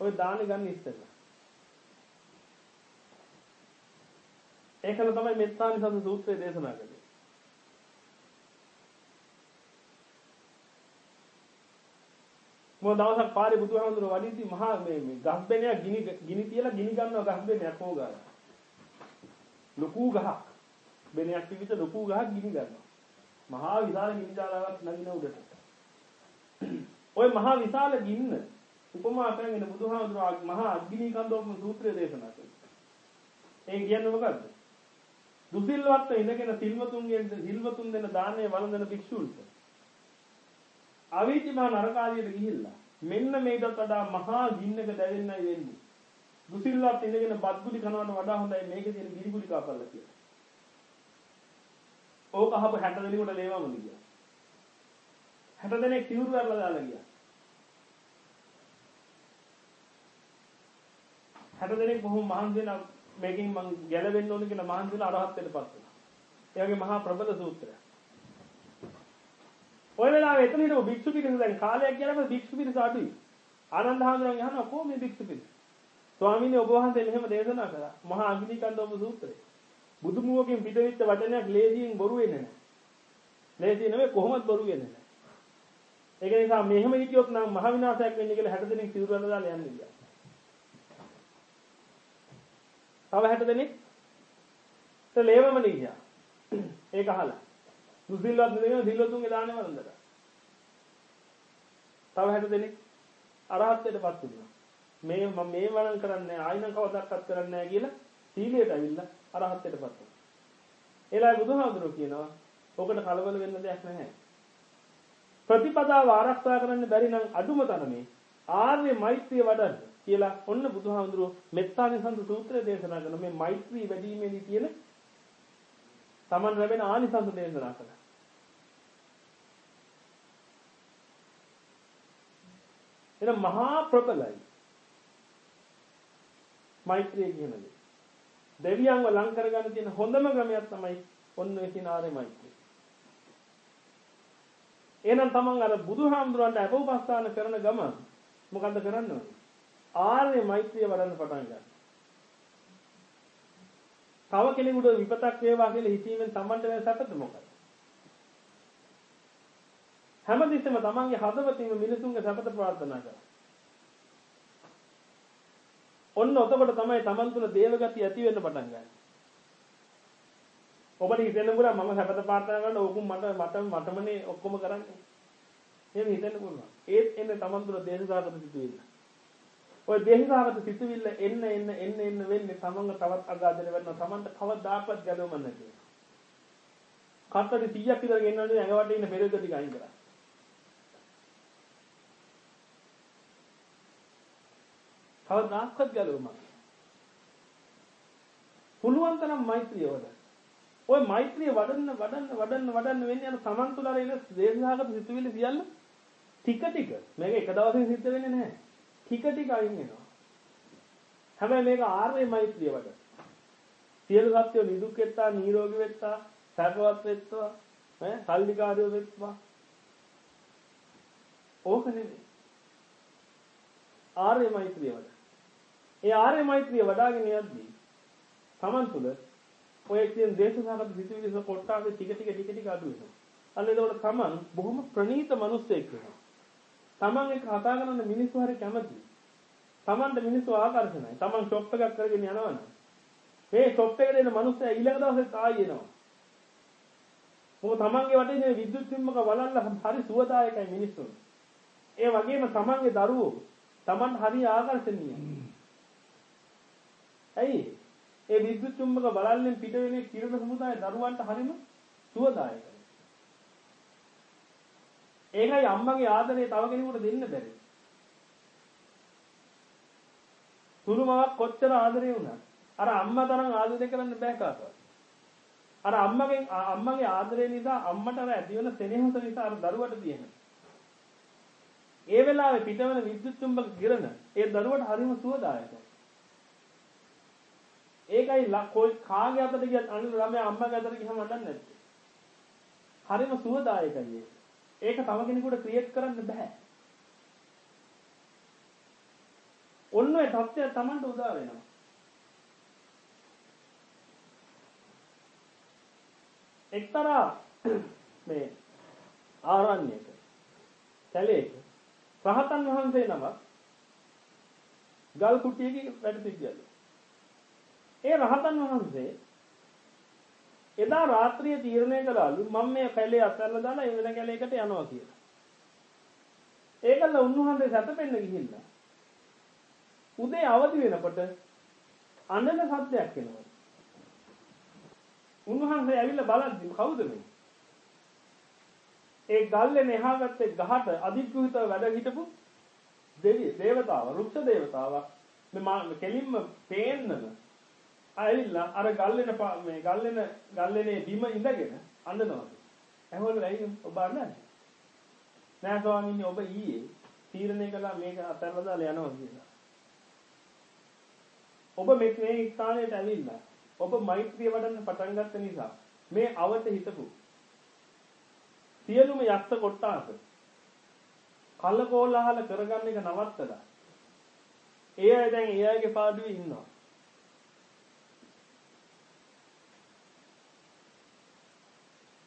ඔය දාන ගන්න ඉස්සෙල්ලා. ඒකල තමයි මෙත්තානිසංස සූත්‍රය දේශනා කළේ. මොන දවසක් පාරේ බුදුහාමුදුරුවෝ වඩිද්දි මහා මේ මේ ගස්බෙනයක් ගිනි ගිනි තියලා ගිනි ගන්නවා ගස්බෙනයක් හොගාලා. ලොකු ගහක්. බෙනයක් පිවිත ලොකු ගහක් ගිනි ගන්නවා. මහා විශාල ගිනි ජාලාවක් නගින උඩට. ওই මහා විශාල ගින්න උපමා කරගෙන බුදුහාමුදුරුවෝ මහා අග්නි කන්දෝපම සූත්‍රය දේශනා කළා. ඒ කියන්නේ මොකද්ද? දුසිල්වත් ඉඳගෙන සිල්වතුන්ගෙන් සිල්වතුන් දෙන දානය වළඳන භික්ෂුන්ට අවීචිමා නරකාදියට ගිහිල්ලා මෙන්න මේකට වඩා මහා ගින්නක දැවෙන්නයි වෙන්නේ. දුසිල්වත් ඉඳගෙන බත්ගුලි කනවට වඩා හොඳයි මේකේ තියෙන ගිරිගුලි කපල්ලා කියලා. ඕක අහපු 60 දෙනෙකුට ලේවමද ගියා. 60 දෙනෙක් සිවුරු අරලා දාලා ගියා. 60 දෙනෙක් බොහොම මහන්සි වෙන මේකෙන් මං ගැලවෙන්න ඕන කියලා මහන්සි වෙලා අරහත්ත්වයටපත් වෙනවා. ඒ වගේ මහා ප්‍රබල සූත්‍රයක්. ඔය වෙලාවේ එතන හිටපු භික්ෂු පිරිස දැන් කාලයක් ගියාම භික්ෂු පිරිස අඩුයි. ආනන්ද හාමුදුරන් අහනවා කොහොම මේ භික්ෂු පිරිස? ස්වාමීනි ඔබ වහන්සේ මෙහෙම දේශනා කළා. මහා අග්නිකන්දෝම සූත්‍රය. බුදුමුවකින් පිටවෙච්ච වචනයක් ලේසියෙන් බොරු වෙන්නේ නැහැ. ලේසිය නෙවෙයි කොහොමත් බොරු වෙන්නේ නැහැ. ඒක නිසා මෙහෙම හිටියොත් නම් මහ විනාශයක් වෙන්නේ කියලා 60 දෙනෙක් සිවුරවල දාලා යන්නේ කියලා. තව 60 දෙනෙක් ලේවම නිගියා. ඒක අහලා. දුසිල්වත් නෙවෙයි දිල්වතුන්ගේ දාන්නේ වරන්දට. තව 60 දෙනෙක් අරහත්ත්වයටපත් වුණා. මේ මම මේ වරන් කරන්නේ ආයිනම් කවදාවත් කරන්නේ නැහැ කියලා සීලයට ඇවිල්ලා අරහත්ත්වයටපත් වුණා. ඒලා බුදුහාමුදුරුවෝ කියනවා ඔකට කලබල වෙන්න දෙයක් නැහැ. ප්‍රතිපදාව ආරක්ෂා කරන්න බැරි නම් අඩුම තරමේ ආර්ය මෛත්‍රිය වඩන්න කියලා ඔන්න බුදුහාමුදුරුවෝ මෙත්තානිසංස සූත්‍රය දේශනා කරන මේ මෛත්‍රී වැඩිීමේදී තියෙන Taman ලැබෙන ආනිසංස දේශනා කළා. එන මහා ප්‍රබලයි. මෛත්‍රිය කියන දේ. දෙවියන්ව ලං කරගන්න තියෙන හොඳම ක්‍රමයක් තමයි ඔන්න ඒ කියන ආර්ය මෛත්‍රිය. එහෙනම් තමන් අර බුදුහාමුදුරන්ට අපෝපස්ථාන කරන ගමන් මොකද්ද කරන්න ඕනේ? ආර්ය මෛත්‍රිය වඩන්න පටන් ගන්න. තව කෙනෙකුට විපතක් වේවා කියලා හිතීමෙන් තමන්ට වෙන සැපද මොකක්ද? හැමතිස්සෙම තමන්ගේ හදවතින්ම මිනිසුන්ගේ සැපත ප්‍රාර්ථනා කරා. ඔන්න ඔතකොට තමයි තමන් තුළ දේවගතිය ඇති වෙන්න පටන් ගන්නේ. ඔබට හිතෙන්න පුළුවන් මම සැපත ප්‍රාර්ථනා කරන ඕකුම් මට මට මටමනේ ඔක්කොම කරන්නේ. එහෙම හිතෙන්න පුළුවන්. ඒත් එන්නේ තමන් තුළ දේශසාගත සිතුවිල්ල. ඔය දේශසාගත සිතුවිල්ල එන්න එන්න එන්න එන්න වෙන්නේ තමන්ව තවත් අගාධන වෙනවා. තමන්ට කවදාකවත් ගැලවෙම නැති. කට්ටටි 100ක් විතර ගෙන්නන්නේ ඇඟවට ඉන්න පෙරේත ටික අයින් කරා. කවදාකවත් ගැලවෙම පුළුවන් තරම් මෛත්‍රිය වඩන්න. ওই මෛත්‍රිය වඩන්න වඩන්න වඩන්න වඩන්න වෙන්නේ අර සමන් තුල අර එන දේශනාගත සිතුවිලි සියල්ල ටික ටික මේක එක දවසකින් සිද්ධ වෙන්නේ නැහැ. ටික ටික අයින් වෙනවා. හැබැයි මේක ආර්ය මෛත්‍රිය වඩ. සියලු සත්‍යෝ නිදුක් වෙත්තා, නිරෝගී වෙත්තා, සැපවත් වෙත්තා, ඈ සල්ලිකාරයෝ වෙත්තා. ඕක නෙමෙයි. ආර්ය මෛත්‍රිය වඩ. ඒ ආර්ය මෛත්‍රිය වඩාගෙන යද්දී Taman තුල ඔය කියන දේශනාගත සිතුවිලි කොටාවේ ටික ටික ටික ටික අඩු වෙනවා. අන්න එතකොට Taman බොහොම ප්‍රණීත මිනිස්සෙක් වෙනවා. Taman එක කතා කරන මිනිස්සු හරි කැමතියි. Tamanට මිනිස්සු ආකර්ෂණයි. Taman ෂොප් එකක් කරගෙන යනවනේ. මේ ෂොප් එකට එන මිනිස්සයා ඊළඟ දවසේ ආයි එනවා. මොකද Tamanගේ වටේ ඉන්න විද්‍යුත් සිම්මක වලල්ල හරි සුවදායකයි මිනිස්සුන්. ඒ වගේම Tamanගේ දරුවෝ Taman හරි ආකර්ෂණීයයි. ඇයි? ඒ විද්‍යුත් චුම්බක බලල්ලෙන් පිට වෙන කිරණ සමුදාය දරුවන්ට හරිම සුවදායකයි. ඒකයි අම්මගේ ආදරය තව කෙනෙකුට දෙන්න බැරි. තුරුමවක් කොච්චර ආදරේ වුණත් අර අම්මා තරම් ආදරය කරන්න බෑ කාටවත්. අර අම්මගෙන් අම්මගේ ආදරය නිසා අම්මට අර ඇති වෙන සෙනෙහස නිසා අර දරුවට තියෙන. ඒ වෙලාවේ පිටවන විද්‍යුත් චුම්බක කිරණ ඒ දරුවට හරිම සුවදායකයි. ඒකයි කාගේ අතට ගියත් අනිත් ළමයා අම්මගේ අතට ගියම අඬන්නේ නැත්තේ. හරිම සුවදායකයි ඒක. ඒක තව කෙනෙකුට ක්‍රියේට් කරන්න බෑ. ඔන්න ඔය தත්ත්වය Tamanට උදා වෙනවා. එක්තරා [clears throat] මේ ආරණ්‍යයක කැලේක රහතන් වහන්සේ නමක් ගල් කුටියක වැඩ සිටියලු. ඒ රහතන් වහන්සේ එදා රාත්‍රියේ තීරණය කළාලු මම මේ කැලේ අත්හැරලා දාලා ඒ වෙන කැලේකට යනවා කියලා. ඒකල උන්වහන්සේ සැතපෙන්න ගිහිල්ලා. උදේ අවදි වෙනකොට අඬන සද්දයක් එනවා. උන්වහන්සේ ඇවිල්ලා බලද්දි කවුද මේ? ඒ ගල්ලේ එහා පැත්තේ ගහට අධිග්‍රහිතව වැඩ හිටපු දෙවිය, දේවතාව, රුක්ෂ දේවතාවක් මේ කෙලින්ම පේන්නම ඇවිල්ලා අර ගල්ලෙන මේ ගල්ලෙන ගල්ලෙනේ බිම ඉඳගෙන අඬනවා. ඇහවලු ඇයි ඔබ අඬන්නේ? නෑ ස්වාමීනි ඔබ ඊයේ තීරණය කළා මේක අතහැරලා දාලා යනවා කියලා. ඔබ මේ මේ ස්ථානයට ඇවිල්ලා ඔබ මෛත්‍රිය වඩන්න පටන් ගත්ත නිසා මේ අවට හිතපු සියලුම යක්ෂ කොට්ටාස කලකෝලහල කරගන්න එක නවත්තලා ඒ අය දැන් ඒ අයගේ පාඩුවේ ඉන්නවා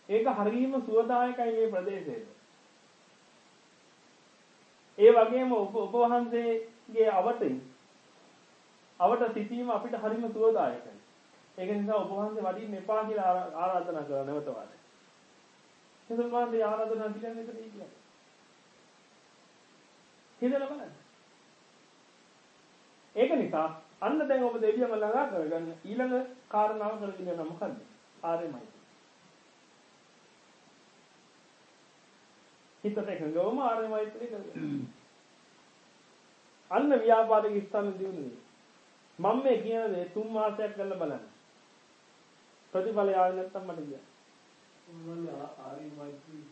ඒක හරියම සුවදායකයි මේ ප්‍රදේශයට. ඒ වගේම ඔබ ඔබ වහන්සේගේ අවතින් අවට සිටීම අපිට හරියම සුවදායකයි. ඒක නිසා ඔබ වහන්සේ වඩින්න එපා කියලා ආරාධනා කරලා නැවත වාද. එතකොට වහන්සේ ආරාධනා පිළිගන්නේ එතන කියන්නේ. හිතලා බලන්න. ඒක නිසා අන්න දැන් ඔබ දෙවියන්ව ළඟා කරගන්න ඊළඟ කාරණාව කරගෙන යන මොකද්ද? ආර්යමයි. හිතට එකඟවම ආර්ය මෛත්‍රිය කරගන්න. අන්න ව්‍යාපාරික ස්ථාන දිනුනේ. මම මේ කියන දේ තුන් මාසයක් කරලා බලන්න. ප්‍රතිඵල ආවේ නැත්තම් මට කියන්න. මොනවද ආර්ය මෛත්‍රී කියන්නේ